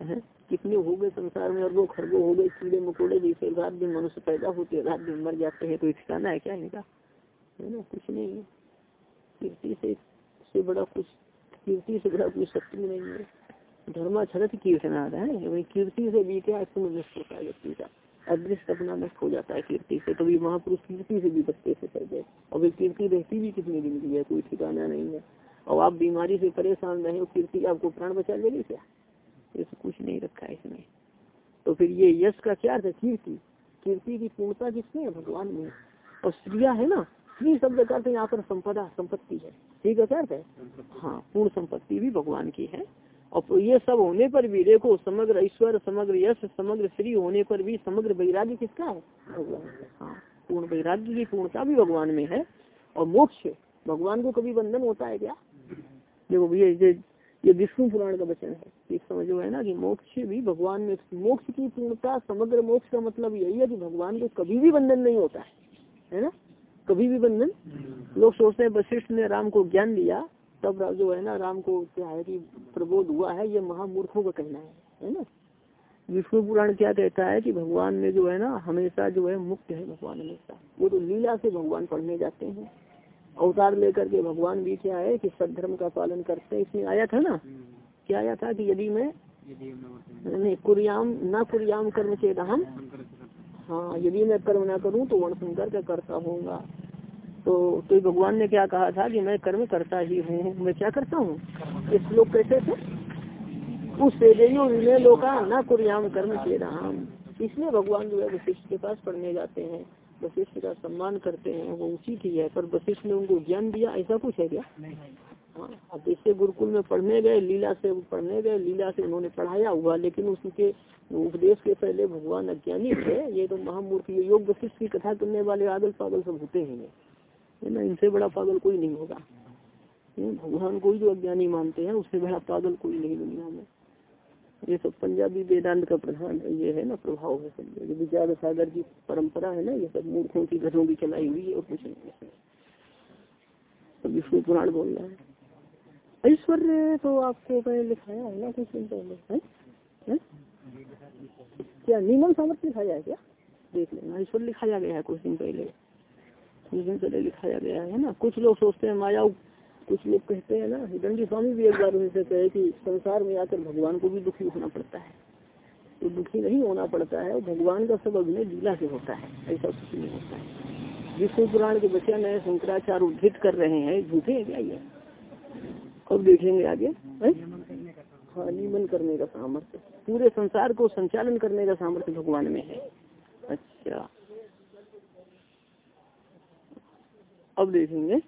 है? कितने हो गए संसार में? अरबों खरबों हो गए, कीड़े मकोड़े जैसे। रात दिन मनुष्य पैदा होते रात दिन मर जाते हैं तो ठिकाना है क्या इनका? है ना, कुछ नहीं है। कीर्ति से से बड़ा कुछ, कीर्ति से बड़ा कुछ शक्ति नहीं है। धर्माचरत कीर्तनाद है, वही कीर्ति से क्या नष्ट होता है व्यक्ति का अदृश्य अपना नष्ट हो जाता है कीर्ति से कभी महापुरुष कीर्ति से भी बचते से कर गए और वे कीर्ति रहती भी कितने दिन की है, कोई ठिकाना नहीं है। और आप बीमारी से परेशान रहे हो, कीर्ति आपको प्राण बचा लेगी क्या? ऐसा कुछ नहीं रखा है इसमें तो फिर ये यश का क्या अर्थ है? कीर्ति। कीर्ति की पूर्णता किसमें है? भगवान में और स्त्रिया है ना स्त्री शब्द का अर्थ यहाँ पर संपदा संपत्ति है। ठीक है क्या है? हाँ पूर्ण संपत्ति भी भगवान की है। और ये सब होने पर भी देखो समग्र ईश्वर समग्र यश समग्र श्री होने पर भी समग्र वैराग्य किसका है? भगवान। हाँ पूर्ण वैराग्य की पूर्णता भी भगवान में है। और मोक्ष भगवान को कभी बंधन होता है क्या? देखो भैया ये विष्णु पुराण का वचन है। एक समझो है ना कि मोक्ष भी भगवान में मोक्ष की पूर्णता समग्र मोक्ष का मतलब यही है कि भगवान को कभी भी बंधन नहीं होता है। है ना? कभी भी बंधन। लोग सोचते हैं वशिष्ठ ने राम को ज्ञान दिया तब जो है ना राम को क्या है कि प्रबोध हुआ है ये महामूर्खों का कहना है। है ना? विष्णु पुराण क्या कहता है कि भगवान में जो है ना हमेशा जो है मुक्त है भगवान हमेशा। वो तो लीला से भगवान पढ़ने जाते हैं। अवतार लेकर के भगवान भी क्या है कि सदधर्म का पालन करते हैं। इसमें आया था ना? क्या आया था कि यदि मैं नहीं कुरियाम न कुरियाम कर्म चेत हम हाँ यदि मैं कर्म ना करूँ तो वर्ण संकर का करता होगा तो तो भगवान ने क्या कहा था कि मैं कर्म करता ही हूँ। मैं क्या करता हूँ? ये श्लोक कैसे थे? उस से लोका ना कुरियाम कर्म चेत हम इसलिए भगवान जो है वशिष्ठ के पास पढ़ने जाते हैं। वशिष्ठ का सम्मान करते हैं वो उचित ही है पर वशिष्ठ ने उनको ज्ञान दिया ऐसा कुछ है क्या? हाँ अब जैसे गुरुकुल में पढ़ने गए लीला से पढ़ने गए लीला से उन्होंने पढ़ाया हुआ लेकिन उसके उपदेश के पहले भगवान अज्ञानी थे ये तो महामूर्ख योग वशिष्ठ की कथा करने वाले आगल पागल सब होते हैं। है ना इनसे बड़ा पागल कोई नहीं होगा। भगवान को ही जो अज्ञानी मानते हैं उससे बड़ा पागल कोई नहीं दुनिया में। ये सब पंजाबी वेदांत का प्रधान ये है ना, प्रभाव है समझे विचार सागर की परंपरा है ना, ये सब मूर्खों की घरों की चलाई हुई है, और कुछ नहीं तो विष्णु पुराण बोल रहा है। ऐश्वर्य तो आपको पहले लिखाया है ना, कुछ दिन पहले, है? क्या नीमन सामर्थ्य लिखाया है क्या? देख लेना, ऐश्वर्य लिखाया गया है कुछ दिन पहले। कुछ दिन पहले लिखाया गया है ना, कुछ लोग सोचते हैं माया कुछ लोग कहते हैं ना दंडी स्वामी भी एक बार उनसे कहे कि संसार में आकर भगवान को भी दुखी होना पड़ता है। तो दुखी नहीं होना पड़ता है, भगवान का सब अभिनय लीला से होता है, ऐसा कुछ नहीं होता है। विष्णु पुराण के बच्चे नए शंकराचार्य उद्धित कर रहे हैं, झूठे हैं क्या ये? अब देखेंगे आगे? हाँ नियमन करने का सामर्थ्य। पूरे संसार को संचालन करने का सामर्थ्य भगवान में है। अच्छा। अब देखेंगे।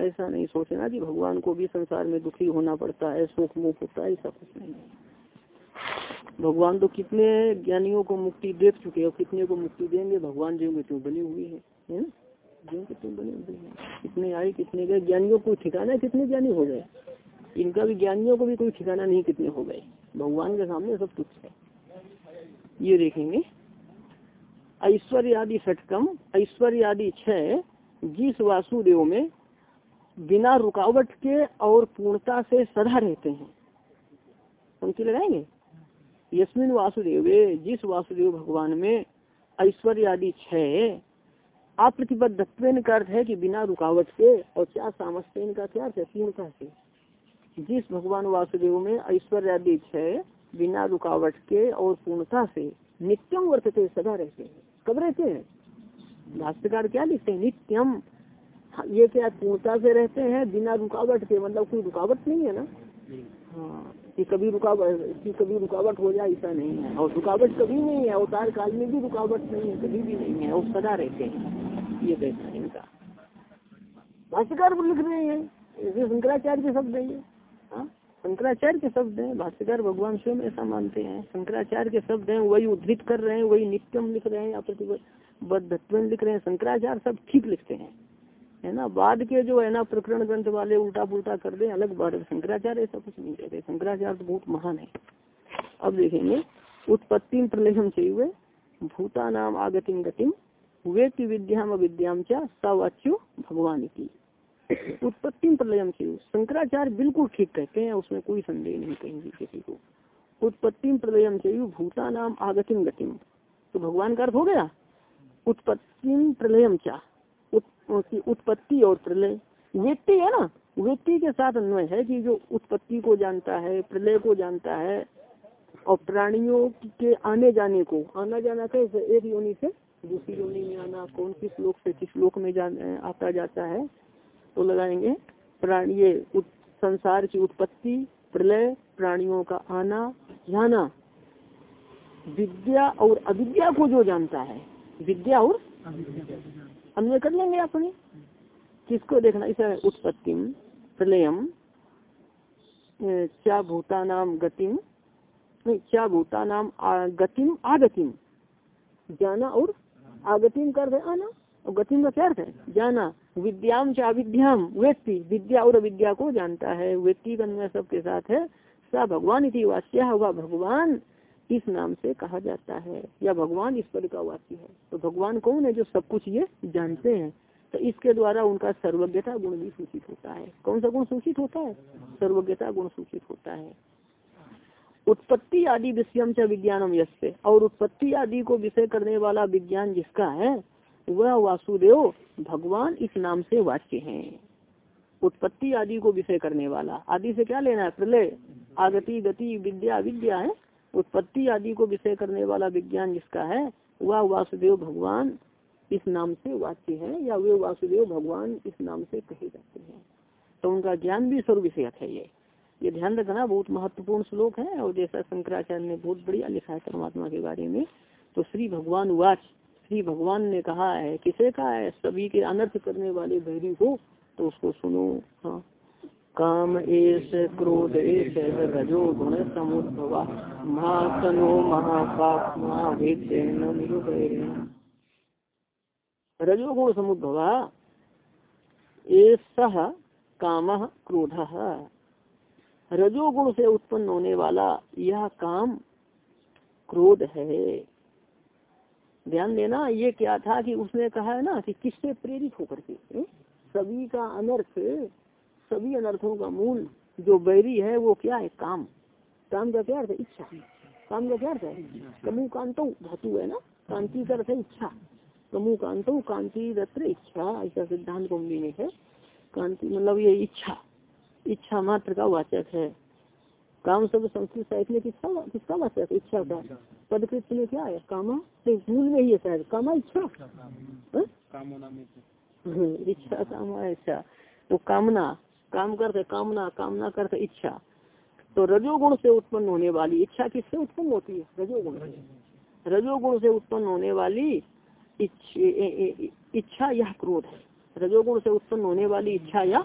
ऐसा नहीं सोचना कि भगवान को भी संसार में दुखी होना पड़ता है, सुख मुख होता है, ऐसा कुछ नहीं भगवान तो कितने ज्ञानियों को मुक्ति दे चुके और कितने को मुक्ति देंगे? भगवान जो मृत्यु बनी हुई है है ना? जो मृत्यु बनी हुई है? कितने आए, कितने गए? ज्ञानियों को ठिकाना है कितने ज्ञानी हो गए? इनका भी, ज्ञानियों को भी कोई ठिकाना नहीं कितने हो गए। भगवान के सामने सब कुछ है। ये देखेंगे। ऐश्वर्य आदि षटकम ऐश्वर्य आदि छह जिस वासुदेव में बिना रुकावट के और पूर्णता से सदा रहते हैं। पंक्ति लगाएँगे? यस्मिन वासुदेव, जिस वासुदेव भगवान में ऐश्वर्य आदि छह अप्रतिबद्धत्व का अर्थ है कि बिना रुकावट के और क्या सामर्थ्य का क्या अर्थ है? पूर्णता से। जिस भगवान वासुदेव में ऐश्वर्य आदि छह बिना रुकावट के और पूर्णता से नित्यम वर्तते, सदा रहते हैं। कब रहते हैं? भाष्यकार क्या लिखते हैं? नित्यम ये क्या पूर्णता से रहते हैं, बिना रुकावट के? मतलब कोई रुकावट नहीं है ना? हाँ कि कभी रुकावट, कि कभी रुकावट हो जाए, ऐसा नहीं है। और रुकावट कभी नहीं है, अवतार काल में भी रुकावट नहीं है, कभी भी नहीं है और सदा रहते हैं। ये कहना है इनका। भाष्यकार लिख रहे हैं शंकराचार्य के शब्द है ये। हाँ शंकराचार्य के शब्द हैं, भाष्यकार भगवान स्वयं ऐसा मानते हैं। शंकराचार्य के शब्द हैं, वही उद्धृत कर रहे हैं, वही नित्यम लिख रहे हैं, या प्रतिबद्ध लिख रहे हैं। शंकराचार्य सब ठीक लिखते हैं। है ना? बाद के जो है ना, प्रकरण ग्रंथ वाले उल्टा पुल्टा कर दे अलग बात शंकराचार्य ऐसा कुछ नहीं कहते। शंकराचार्य तो बहुत महान है। अब देखेंगे, उत्पत्ति प्रलेखम चाहिए भूता नाम आगतिम गतिम वेत्ति विद्याम अविद्याम चा सवाच्यो भगवान की उत्पत्ति प्रलयम चाहिए शंकराचार्य बिल्कुल ठीक कहते हैं, उसमें कोई संदेह नहीं कहेंगे किसी को। उत्पत्ति प्रलयम चाहिए भूता नाम आगतिम गतिम तो भगवान का अर्थ हो गया? उत्पत्ति प्रलयम चा उत्पत्ति और प्रलय। व्यक्ति है ना, व्यक्ति के साथ अन्वय है कि जो उत्पत्ति को जानता है, प्रलय को जानता है, और प्राणियों के आने जाने को, आना जाना कैसे एक योनि से दूसरी योनि में आना, कौन किस लोक से किस लोक में जान आता जाता है तो लगाएँगे। प्राणी संसार की उत्पत्ति, प्रलय, प्राणियों का आना, जाना। विद्या और अविद्या को जो जानता है, विद्या और अन्वय कर लेंगे अपने। किसको देखना? इसे उत्पत्ति प्रलयम क्या भूता नाम गतिम क्या भूता नाम गतिम आगतिम जाना और आगतिम कर दे आना। और गतिम का क्या अर्थ है? जाना। विद्याम चा विद्याम व्यक्ति, विद्या और अविद्या को जानता है। व्यक्ति सबके साथ है। सा भगवान इति वाच्य होगा भगवान। इस नाम से कहा जाता है? या भगवान इस पद का वाक्य है? तो भगवान कौन है जो सब कुछ ये जानते हैं? तो इसके द्वारा उनका सर्वज्ञता गुण भी सूचित होता है। कौन सा गुण सूचित होता है? सर्वज्ञता गुण सूचित होता है। उत्पत्ति आदि विषयम च विज्ञानम यसे और उत्पत्ति आदि को विषय करने वाला विज्ञान जिसका है, वह वासुदेव भगवान इस नाम से वाच्य है। उत्पत्ति आदि को विषय करने वाला। आदि से क्या लेना है? प्रलय। आगति, गति, विद्या विद्या है। उत्पत्ति आदि को विषय करने वाला विज्ञान जिसका है, वह वासुदेव भगवान इस नाम से वाच्य है, या वे वासुदेव भगवान इस नाम से कहे जाते हैं। तो उनका ज्ञान भी सर्व विषय है ये। ये ध्यान रखना बहुत महत्वपूर्ण श्लोक है, और जैसा शंकराचार्य ने बहुत बढ़िया लिखा है परमात्मा के बारे में तो श्री भगवान वाच, श्री भगवान ने कहा है, किसे कहा है? सभी के अनर्थ करने वाले भैरी को तो उसको सुनो। हाँ। काम एस क्रोध एस रजो गुण समुद्भवा। महासनो महापाप रजोगुण समुद्भवा एस काम क्रोध। रजोगुण से उत्पन्न होने वाला यह काम क्रोध है। ध्यान देना, ये क्या था कि उसने कहा है ना कि किससे प्रेरित होकर के? सभी का अनर्थ सभी अनर्थों का मूल जो बैरी है वो क्या है? काम। काम का क्या अर्थ है? इच्छा। काम का क्या अर्थ है? कमु कांतो धातु है ना? कांति का अर्थ है इच्छा। कमु कांतो कांति रत्र इच्छा ऐसा सिद्धांत कुंभी में है। कांति मतलब ये इच्छा। इच्छा मात्र का वाचक है। काम सब संस्कृत साहित्य में किसका किसका वाचक? इच्छा का। पदकृत में क्या है? कामा? मूल में ही है शायद। कामा इच्छा? हाँ? इच्छा कामा इच्छा तो कामना। काम करते, कामना कामना करते, इच्छा। तो रजोगुण से उत्पन्न होने वाली इच्छा किससे उत्पन्न होती है? रजोगुण रजोगुण से उत्पन्न होने वाली इच्छा यह क्रोध है। रजोगुण से उत्पन्न होने वाली इच्छा या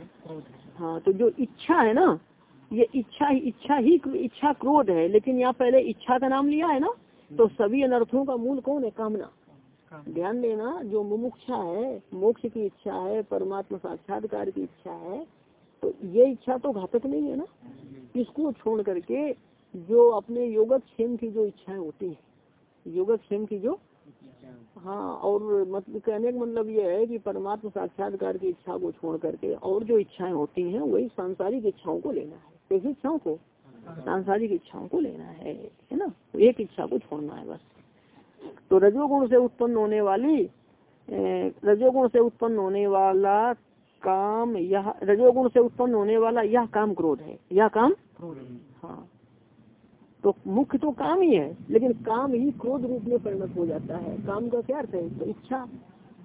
हाँ तो जो इच्छा है ना, ये इच्छा ही इच्छा ही, इच्छा क्रोध है, लेकिन यहाँ पहले इच्छा का नाम लिया है ना तो सभी अनर्थों का मूल कौन है? कामना। ध्यान देना, जो मुमुक्षा है, मोक्ष की इच्छा है, परमात्मा साक्षात्कार की इच्छा है तो ये इच्छा तो घातक नहीं है ना? इसको छोड़ करके जो अपने योगक्षेम की जो इच्छाएँ होती है योगक्षेम की जो हाँ और मतलब कहने का मतलब ये है कि परमात्मा साक्षात्कार की इच्छा को छोड़ करके और जो इच्छाएँ होती हैं, वही सांसारिक इच्छाओं को लेना है। कैसी इच्छाओं को? सांसारिक इच्छाओं को लेना है है ना? एक इच्छा को छोड़ना है बस। तो रजोगुण से उत्पन्न होने वाली रजोगुण से उत्पन्न होने वाला काम यह रजोगुण से उत्पन्न होने वाला यह काम क्रोध है। यह काम हाँ। तो मुख्य तो काम ही है लेकिन काम ही क्रोध रूप में परिणत हो जाता है। काम का क्या अर्थ है? तो इच्छा।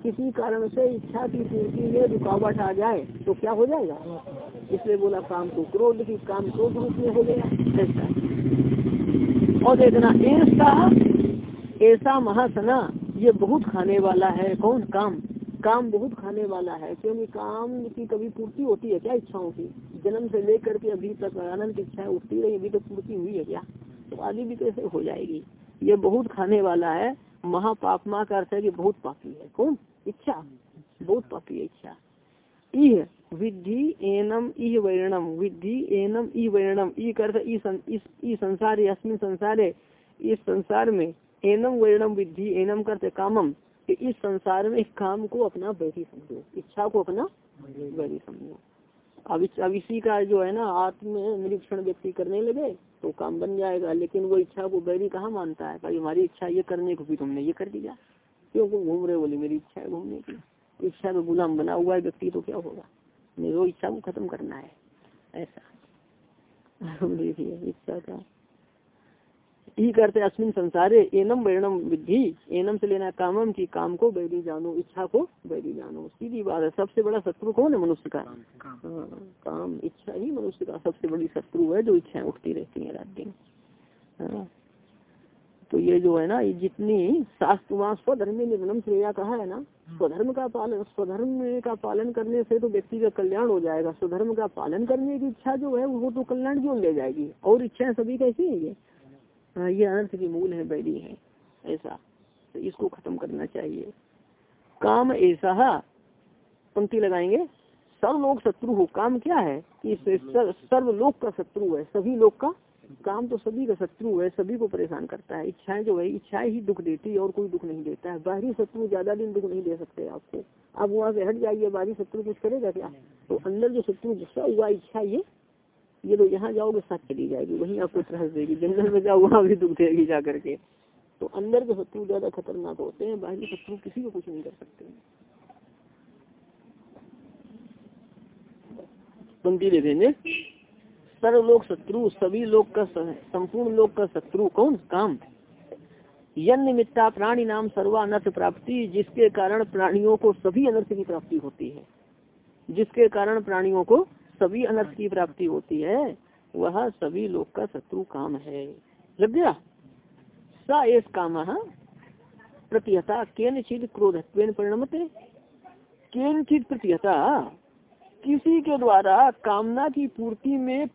किसी कारण से इच्छा की पूर्ति में रुकावट आ जाए तो क्या हो जाएगा? इसलिए बोला काम को क्रोध की काम क्रोध रूप में हो गया। ऐसा। और देखना ऐसा ऐसा महासना ये बहुत खाने वाला है। कौन? काम। काम बहुत खाने वाला है, क्योंकि काम की कभी पूर्ति होती है क्या इच्छाओं की? जन्म से लेकर के अभी तक आनंद इच्छाएँ उठती रही, अभी तो पूर्ति हुई है क्या? तो आगे भी कैसे हो जाएगी? ये बहुत खाने वाला है महापापमा का अर्थ है कि बहुत पापी है। कौन? इच्छा। बहुत पापी है इच्छा। इह विधि एनम इह वर्णम। विधि एनम ई वर्णम। ई कर ई संसार अस्मिन संसार, इस संसार में एनम वर्णम विधि एनम करते कामम। कि इस संसार में काम को अपना वैरी समझो, इच्छा को अपना वैरी समझो। अब इस, अब इसी का जो है ना आत्म निरीक्षण व्यक्ति करने लगे तो काम बन जाएगा, लेकिन वो इच्छा को बैरी कहाँ मानता है? भाई, हमारी इच्छा ये करने को भी तुमने ये कर दिया। क्यों घूम रहे बोले, मेरी इच्छा है घूमने की। इच्छा में गुलाम बना हुआ है व्यक्ति तो क्या होगा? मेरे वो इच्छा को खत्म करना है। ऐसा। देखिए, इच्छा का ही करते अश्विन संसारे एनम वर्णम विधि एनम से लेना कामम की काम को बैरी जानो इच्छा को बैरी जानो। सीधी बात है सबसे बड़ा शत्रु कौन है? मनुष्य का। हाँ काम इच्छा ही मनुष्य का सबसे बड़ी शत्रु है जो इच्छाएँ उठती रहती है रात दिन। हाँ। तो ये जो है ना ये जितनी शास्त्र वहाँ स्वधर्म निर्णम श्रेया कहा है ना स्वधर्म का पालन स्वधर्म का पालन करने से तो व्यक्ति का कल्याण हो जाएगा। स्वधर्म का पालन करने की इच्छा जो है वो तो कल्याण क्यों ले जाएगी? और इच्छाएँ सभी कैसी है ये? हाँ ये अनर्थ की मूल है बैरी है, ऐसा। तो इसको खत्म करना चाहिए। काम ऐसा पंक्ति लगाएँगे। सर्वलोक शत्रु हो। काम क्या है? कि सर्वलोक का शत्रु है। सभी लोग का काम तो सभी का शत्रु है। सभी को परेशान करता है। इच्छाएँ जो है, इच्छाएँ ही दुख देती है और कोई दुख नहीं देता है। बाहरी शत्रु ज़्यादा दिन दुख नहीं दे सकते आपको। आप वहाँ से हट जाइए। बाहरी शत्रु कुछ करेगा क्या? तो अंदर जो शत्रु गुस्सा हुआ इच्छा ये ये तो यहाँ जाओगे, साथ चली जाएगी, वहीं आपको त्रस देगी जंगल में जाओ, वहाँ भी दुख देगी जा करके तो अंदर के शत्रु ज़्यादा खतरनाक होते हैं, बाहरी शत्रु किसी को कुछ नहीं कर सकते। पंक्ति देखेंगे सर्व लोग शत्रु, सभी लोग का संपूर्ण लोग का शत्रु, कौन? काम। यन निमित्ता प्राणी नाम सर्वानर्थ प्राप्ति, जिसके कारण प्राणियों को सभी अनर्थ की प्राप्ति होती है। जिसके कारण प्राणियों को सभी अनर्थ की प्राप्ति होती है वह सभी लोग का शत्रु काम है। लग गया? स एस काम प्रतिहता केन क्रोध परिणमते। केन प्रतिहता किसी के द्वारा कामना की पूर्ति में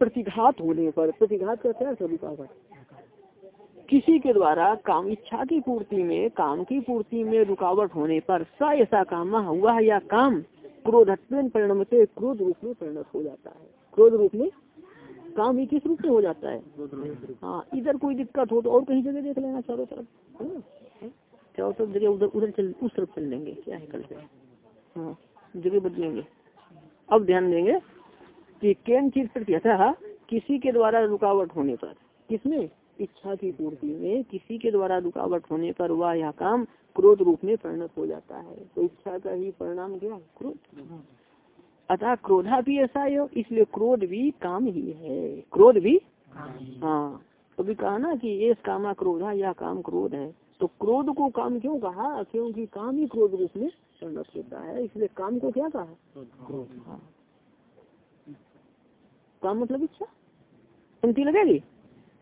प्रतिघात होने पर प्रतिघात करते हैं सभी का किसी के द्वारा काम इच्छा की पूर्ति में काम की पूर्ति में रुकावट होने पर स ऐसा काम हुआ या काम क्रोधत्व परिणाम से क्रोध रूप में परिणत हो जाता है। क्रोध रूप में काम ही किस रूप में हो जाता है। हाँ इधर कोई दिक्कत हो तो और कहीं जगह देख लेना चारों तरफ़ है ना? चारों तरफ़ जगह उधर उधर चल उस तरफ़ चल लेंगे क्या है कल से हाँ जगह बदलेंगे। अब ध्यान देंगे कि केन चीज़ प्रत्यथा किसी के द्वारा रुकावट होने पर किसमें? इच्छा की पूर्ति में किसी के द्वारा रुकावट होने पर वह यह काम क्रोध रूप में परिणत हो जाता है। तो इच्छा का ही परिणाम क्या क्रोध। अतः क्रोधा भी ऐसा है इसलिए क्रोध भी काम ही है। क्रोध भी? हाँ। तो भी कहा ना कि ये कामा क्रोधा या काम क्रोध है। तो क्रोध को काम क्यों कहा? क्योंकि काम ही क्रोध रूप में परिणत होता है। इसलिए काम को क्या कहा? क्रोध। हाँ। काम मतलब इच्छा? पंक्ति लगेगी?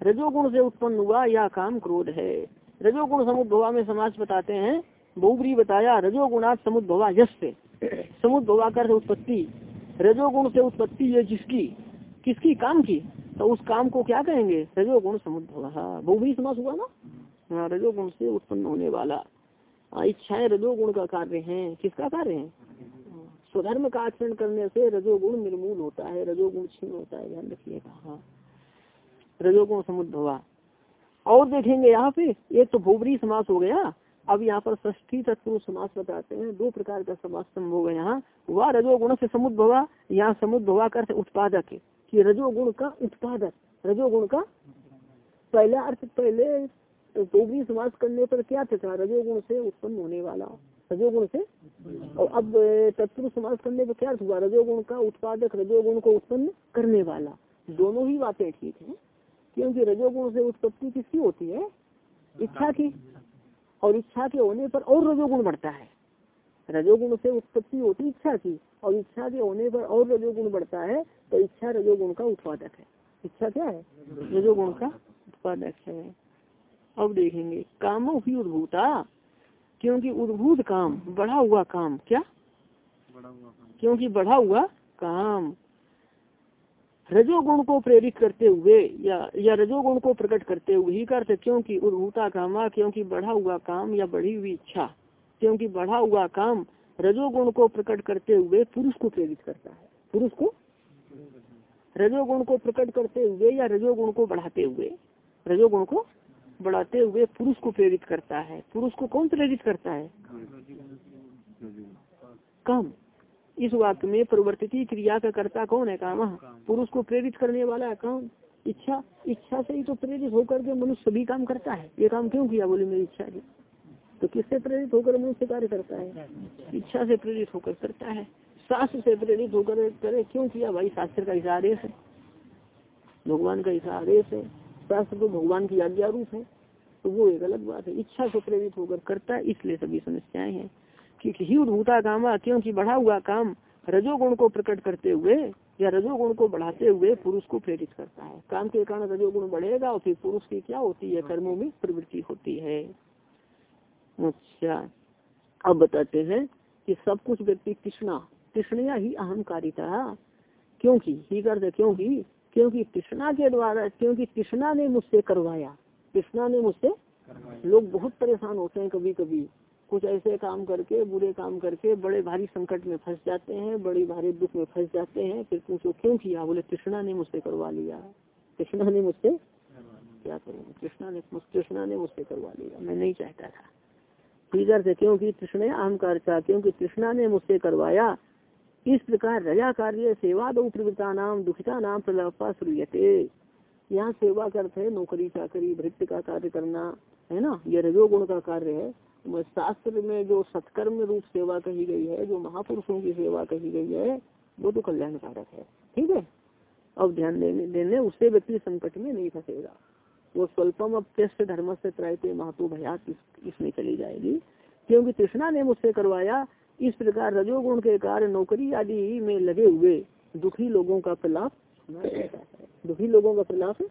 रजोगुण से उत्पन्न हुआ या काम क्रोध है। रजोगुण समुद्भवा में समाज बताते हैं बहुबरी बताया, रजोगुणात समुद्भवा यश से समुद्भवा कर उत्पत्ति। रजोगुण से उत्पत्ति है जिसकी, किसकी, काम की? तो उस काम को क्या कहेंगे? रजोगुण समुद्भव। बहुबरी समाज हुआ ना? हाँ रजोगुण से उत्पन्न होने वाला। इच्छाएँ रजोगुण का कार्य है। किसका कार्य है? स्वधर्म का आचरण करने से रजोगुण निर्मूल होता है, रजोगुण क्षीण होता है। ध्यान रखिएगा। हाँ रजोगुण समुद्भवा और देखेंगे यहाँ पे एक तो भूबरी समास हो गया। अब यहाँ पर ष्ठी तत्व समास बताते हैं। दो प्रकार का समास संभव है यहाँ। वह रजोगुण से समुद्भवा यहाँ समुद्भवा कर उत्पादक कि रजोगुण का उत्पादक रजोगुण का पहला अर्थ पहले भूबरी समास करने पर क्या था? रजोगुण से उत्पन्न होने वाला। रजोगुण से? और अब तत्व समास करने पर क्या हुआ? रजोगुण का उत्पादक रजोगुण को उत्पन्न करने वाला। दोनों ही बातें ठीक है। क्योंकि रजोगुण से उत्पत्ति किसकी होती है? इच्छा की। और इच्छा के होने पर और रजोगुण बढ़ता है। रजोगुण से उत्पत्ति होती इच्छा की। और इच्छा के होने पर और रजोगुण बढ़ता है तो इच्छा रजोगुण का उत्पादक है। इच्छा क्या है? रजोगुण का उत्पादक है। अब देखेंगे कामों की उद्भूता क्योंकि उद्भूत काम बढ़ा हुआ काम क्या? बढ़ा हुआ क्योंकि बढ़ा हुआ काम। रजोगुण को प्रेरित करते हुए या या रजोगुण को प्रकट करते हुए ही करते क्योंकि उद्भूता कामा, क्योंकि बढ़ा हुआ काम या बढ़ी हुई इच्छा, क्योंकि बढ़ा हुआ काम रजोगुण को प्रकट करते हुए पुरुष को प्रेरित करता है। पुरुष को? रजोगुण को प्रकट करते हुए या रजोगुण को बढ़ाते हुए? रजोगुण को बढ़ाते हुए पुरुष को प्रेरित करता है। पुरुष को कौन प्रेरित करता है? काम। इस वाक्य में परिवर्तित क्रिया का कर्ता कौन है काम? पुरुष को प्रेरित करने वाला है काम इच्छा। इच्छा से ही तो प्रेरित होकर के मनुष्य सभी काम करता है। ये काम क्यों किया बोले मेरी इच्छा की? तो किससे प्रेरित होकर मनुष्य कार्य करता है? इच्छा से प्रेरित होकर करता है। शास्त्र से प्रेरित होकर करे। क्यों किया भाई? शास्त्र का ऐसा आदेश है। भगवान का ऐसा आदेश है। शास्त्र तो भगवान की आज्ञा रूप है। तो वो एक अलग बात है। इच्छा से प्रेरित होकर करता है, इसलिए सभी समस्याएँ हैं। क्योंकि ही उद्भूता कामा क्योंकि बढ़ा हुआ काम रजोगुण को प्रकट करते हुए या रजोगुण को बढ़ाते हुए पुरुष को प्रेरित करता है। काम के कारण रजोगुण बढ़ेगा और फिर पुरुष की क्या होती है? कर्मों में प्रवृत्ति होती है। अच्छा अब बताते हैं कि सब कुछ व्यक्ति कृष्णा कृष्णया ही अहंकारिता क्योंकि ही करते क्योंकि क्योंकि कृष्णा के द्वारा क्योंकि कृष्णा ने मुझसे करवाया कृष्णा ने मुझसे लोग बहुत परेशान होते हैं कभी कभी कुछ ऐसे काम करके, बुरे काम करके, बड़े भारी संकट में फंस जाते हैं, बड़ी भारी दुख में फंस जाते हैं, फिर पूछो क्यों किया? बोले कृष्णा ने मुझसे करवा लिया। कृष्णा ने मुझसे क्या करूँ? कृष्णा ने कृष्णा ने मुझसे करवा लिया। मैं नहीं चाहता था। फिगर से क्योंकि कृष्ण अहंकार था क्योंकि कृष्णा ने मुझसे करवाया, इस प्रकार रजा कार्य, सेवा दो प्रवृत्ता नाम, दुखिता नाम, प्रलापा श्रूयते यहाँ सेवा करते नौकरी, चाकरी, भृत्य का कार्य करना, है ना? ये रजोगुण का कार्य है। शास्त्र में जो सत्कर्म रूप सेवा कही गई है, जो महापुरुषों की सेवा कही गई है, वो तो कल्याणकारक है। ठीक है? अब ध्यान देने देने उससे व्यक्ति संकट में नहीं फंसेगा। वो स्वल्पम अप्यस्त धर्म से त्रायते महतो भयात इसमें चली जाएगी। क्योंकि कृष्णा ने मुझसे करवाया, इस प्रकार रजोगुण के कार्य नौकरी आदि में लगे हुए दुखी लोगों का प्रलाप सुना दुखी लोगों का प्रलाप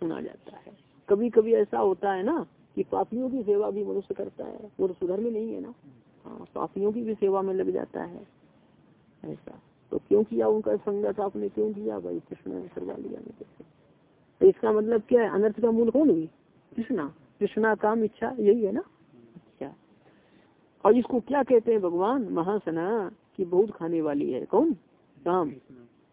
सुना जाता है। कभी कभी ऐसा होता है ना कि पापियों की सेवा भी मनुष्य करता है। वो तो सुधर में नहीं है ना। हाँ पापियों की भी सेवा में लग जाता है। ऐसा। तो क्यों किया उनका संगत आपने क्यों किया? भाई, कृष्ण ने करवा लिया तो इसका मतलब क्या है? अनर्थ का मूल कौन हुई कृष्णा। कृष्णा काम इच्छा, यही है ना? अच्छा। और इसको क्या कहते हैं भगवान? महासना, की बहुत खाने वाली है। कौन? काम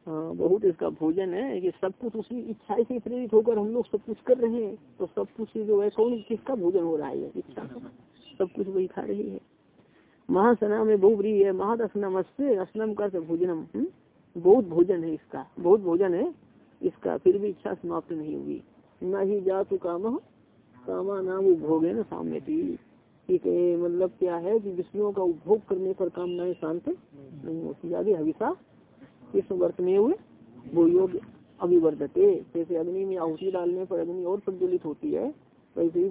हाँ बहुत इसका भोजन है कि सब कुछ उसी इच्छा से प्रेरित होकर हम लोग सब कुछ कर रहे हैं। तो सब कुछ जो है, कौन, किसका भोजन हो रहा है? इच्छा। सब कुछ वही खा रही है। महासना में बहुबरी है। महादसनम अस्ते असनम कर भोजनम। हम्म? बहुत भोजन है इसका। बहुत भोजन है इसका। फिर भी इच्छा समाप्त नहीं हुई। न ही जा जातु काम। कामा नाम उपभोग है ना सामने ठीक है मतलब क्या है कि विष्णुओं का उपभोग करने पर कामनाएँ शांत नहीं होती। आगे हविषा। इस वर्त में हुए, वो योग अभिवर्धते जैसे अग्नि में आहुति डालने पर अग्नि और प्रज्वलित होती है, वैसे ही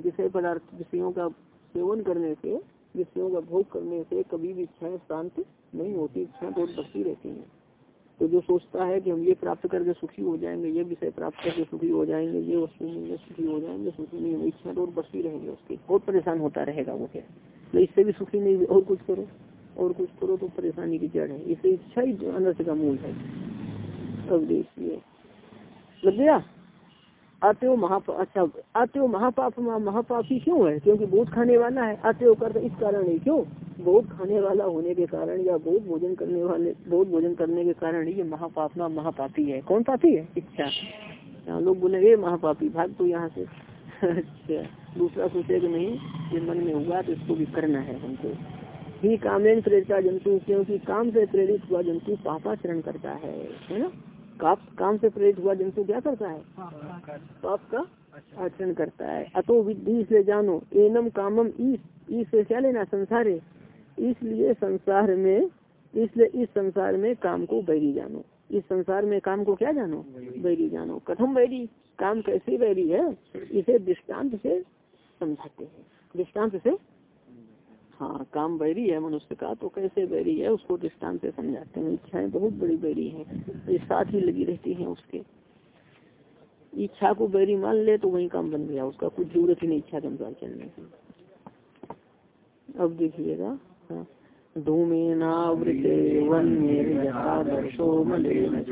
विषय पदार्थ विषयों का सेवन करने से, विषयों का भोग करने से कभी भी इच्छाएँ शांत नहीं होती इच्छाएँ बहुत बढ़ती रहती हैं। तो जो सोचता है कि हम ये प्राप्त करके सुखी हो जाएँगे, ये विषय प्राप्त करके सुखी हो जाएँगे, ये वस्तु मिलने सुखी हो जाएँगे, सुखी नहीं इच्छा तो और बसती रहेंगे उसकी, बहुत परेशान होता रहेगा वो क्या तो इससे भी सुखी नहीं, और कुछ करो। और कुछ करो तो परेशानी की जड़ है। इसे इच्छा ही अनर्थ का मूल है। अब देखिए लग गया? अत्यो महापा अच्छा अत्यो महापाप महापापी क्यों है? क्योंकि बहुत खाने वाला है। अत्यो कर इस कारण है। क्यों? बहुत खाने वाला होने के कारण या बहुत भोजन करने वाले बहुत भोजन करने के कारण ये महापापना महापापी है। कौन पापी है? इच्छा। यहाँ लोग बोले ये महापापी, भाग तो यहाँ से। अच्छा। दूसरा सोचे कि नहीं, ये मन में हुआ तो इसको भी करना है हमको। ही कामेन प्रेरित जंतु, क्योंकि काम से प्रेरित हुआ जंतु पापाचरण करता है है ना? काप काम से प्रेरित हुआ जंतु क्या करता है? पाप का आचरण करता है। अतो विधि से जानो, एनम कामम ईस ईस से क्या लेना? संसार। इसलिए संसार में, इसलिए इस संसार में काम को बैरी जानो। इस संसार में काम को क्या जानो? बैरी जानो। कथम बैरी? काम कैसी बैरी है? इसे दृष्टांत से समझाते हैं। दृष्टांत से हाँ काम बैरी है मनुष्य का तो कैसे बैरी है, उसको दृष्टांत से समझाते हैं। इच्छाएँ बहुत बड़ी बैरी है। ये साथ ही लगी रहती हैं उसके। इच्छा को बैरी मान ले तो वही काम बन गया। उसका कुछ ज़रूरत ही नहीं इच्छा के अनुसार चलने की। अब देखिएगा हाँ। धूमेनावृते वन्यर्यथादर्शो मलेन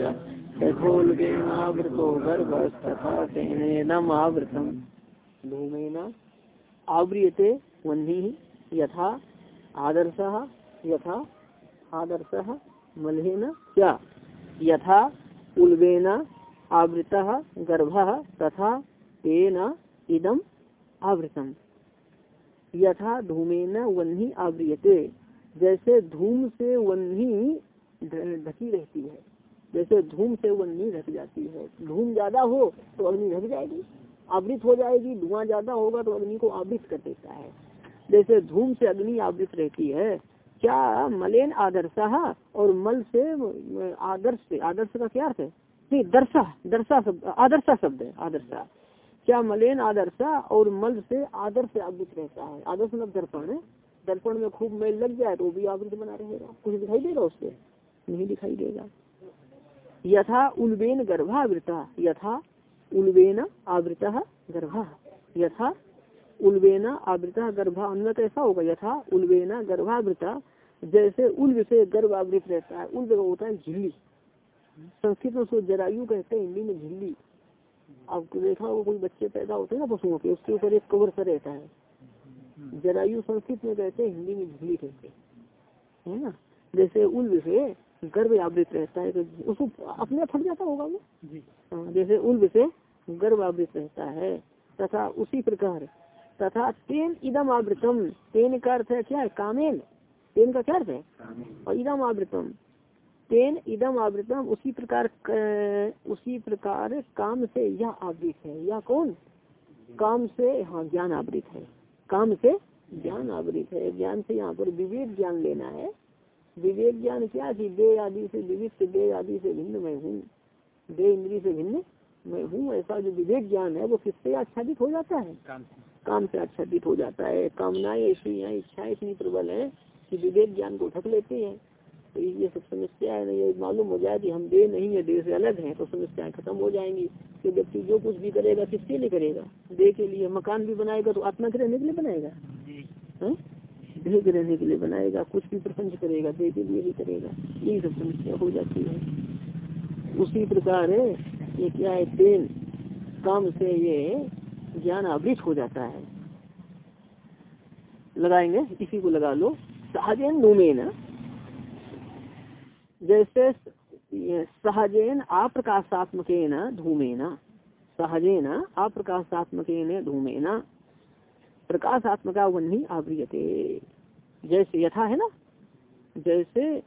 गर्भस्तथा धूमेन वह्निः यथा आदर्श यथा आदर्श, मलहेन क्या यथा उल्बेन आवृत, गर्भ, तथा तेन इदम आवृतम। यथा धूमेन वन्ही आवृयते, जैसे धूम से वन्ही ढकी रहती है। जैसे धूम से वन्ही ढक जाती है। धूम ज़्यादा हो तो अग्नि ढक जाएगी, आवृत हो जाएगी, धुआँ ज़्यादा होगा तो अग्नि को आवृत कर देता है। जैसे धूम से अग्नि आवृत रहती है, क्या मलेन आदर्श और मल से, आदर्श से, आदर्श का क्या अर्थ है? नहीं, दर्शा दर्शा शब्द, आदर्शा शब्द है, आदर्शा। क्या मलेन आदर्शा और मल से आदर्श आवृत रहता है? आदर्श मतलब दर्पण है। दर्पण में खूब मेल लग जाए तो भी आवृत बना रहेगा। कुछ दिखाई देगा उससे? नहीं दिखाई देगा। यथा उलबेन गर्भावृता, यथा उलबेन आवृता गर्भा, यथा उल्वेना आवृता गर्भा अन्य कैसा होगा यथा उल्वेना गर्भावृता जैसे उल्व से गर्भ आवृत रहता है उल्व होता है झिल्ली। संस्कृत में उसको जरायु कहते हैं हिंदी में झिल्ली। आपको देखा होगा कोई बच्चे पैदा होते हैं ना पशुओं के उसके ऊपर एक कवर सा रहता है। जरायु संस्कृत में कहते हैं हिंदी में झिल्ली कहते है। ना? जैसे उल्व से गर्भ आवृत रहता है तो उसको अपने फट जाता होगा वो? हाँ, जैसे उल्व से गर्भ आवृत रहता है तथा उसी प्रकार तथा तेन इदम आवृतम। तेन का अर्थ है क्या? है कामेन। तेन का क्या अर्थ है? और इदम आवृतम। तेन इदम आवृतम। उसी प्रकार उसी प्रकार काम से यह आवृत है। या कौन? काम से हाँ ज्ञान आवृत है। काम से ज्ञान आवृत है। ज्ञान से यहाँ पर विवेक ज्ञान लेना है। विवेक ज्ञान क्या कि दे आदि से विविध दे आदि से भिन्न मैं हूँ। दे इंद्री से भिन्न मैं हूँ। ऐसा जो विवेक ज्ञान है वो किससे आच्छादित हो जाता है? काम से आच्छादित हो जाता है, कामनाएँ ऐसी हैं, इच्छाएँ इतनी प्रबल है कि विवेक ज्ञान को ढक लेते हैं। तो ये सब समस्या है, ये मालूम हो जाए कि हम दे नहीं है, देह से अलग हैं तो समस्याएँ खत्म हो जाएँगी। कि व्यक्ति जो कुछ भी करेगा, किसके लिए करेगा? देह के लिए मकान भी बनाएगा तो आत्मा के रहने के लिए बनाएगा? हाँ? देह के रहने के लिए बनाएगा, कुछ भी प्रपंच करेगा, देह के लिए भी करेगा यही सब समस्या हो जाती है। उसी प्रकार है, ये क्या है तेल काम से ये ज्ञान आवृत हो जाता है। लगाएँगे, इसी को लगा लो। सहजेन धूमेन। जैसे सहजेन अप्रकाशात्मक धूमेन। सहजेन अप्रकाशात्मक धूमेन। प्रकाशात्मका वन्नी आवृयते। जैसे यथा है ना? जैसे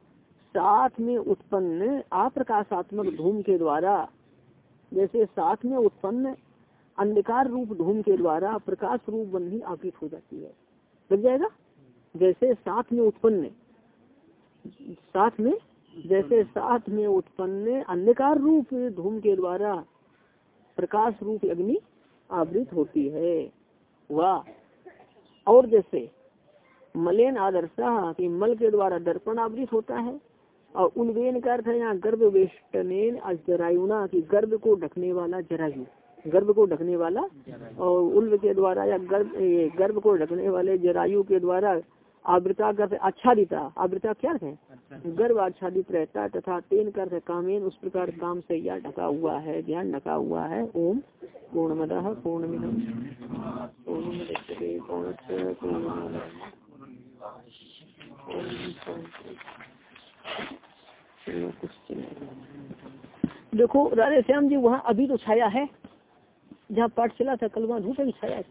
साथ में उत्पन्न अप्रकाशात्मक धूम के द्वारा, जैसे साथ में उत्पन्न अंधकार रूप धूम के द्वारा प्रकाश रूप बंधी आवृत हो जाती है। लग जाएगा? जैसे साथ में उत्पन्न। साथ में? जैसे साथ में उत्पन्न, अंधकार रूप धूम के द्वारा प्रकाश रूप अग्नि आवृत होती है। वाह। और जैसे मलेन आदर्शा कि मल के द्वारा दर्पण आवृत होता है और उलवेन का अर्थ है यहाँ गर्भ वेष्टनेन जरायुना की गर्भ को ढकने वाला जरायु। गर्भ को ढकने वाला और उल्व के द्वारा या गर्भ, ये गर्भ को ढकने वाले जरायु के द्वारा आवृता कर आच्छादिता, आवृता क्या है? गर्भ आच्छादित रहता तथा तेन कर कामेन, उस प्रकार काम से यह ढका हुआ है, ध्यान ढका हुआ है। ओम पूर्णमद पूर्णमिदम देखो राधे श्याम जी, वहाँ अभी तो छाया है। जहाँ पाठ चला था कल धूप छाया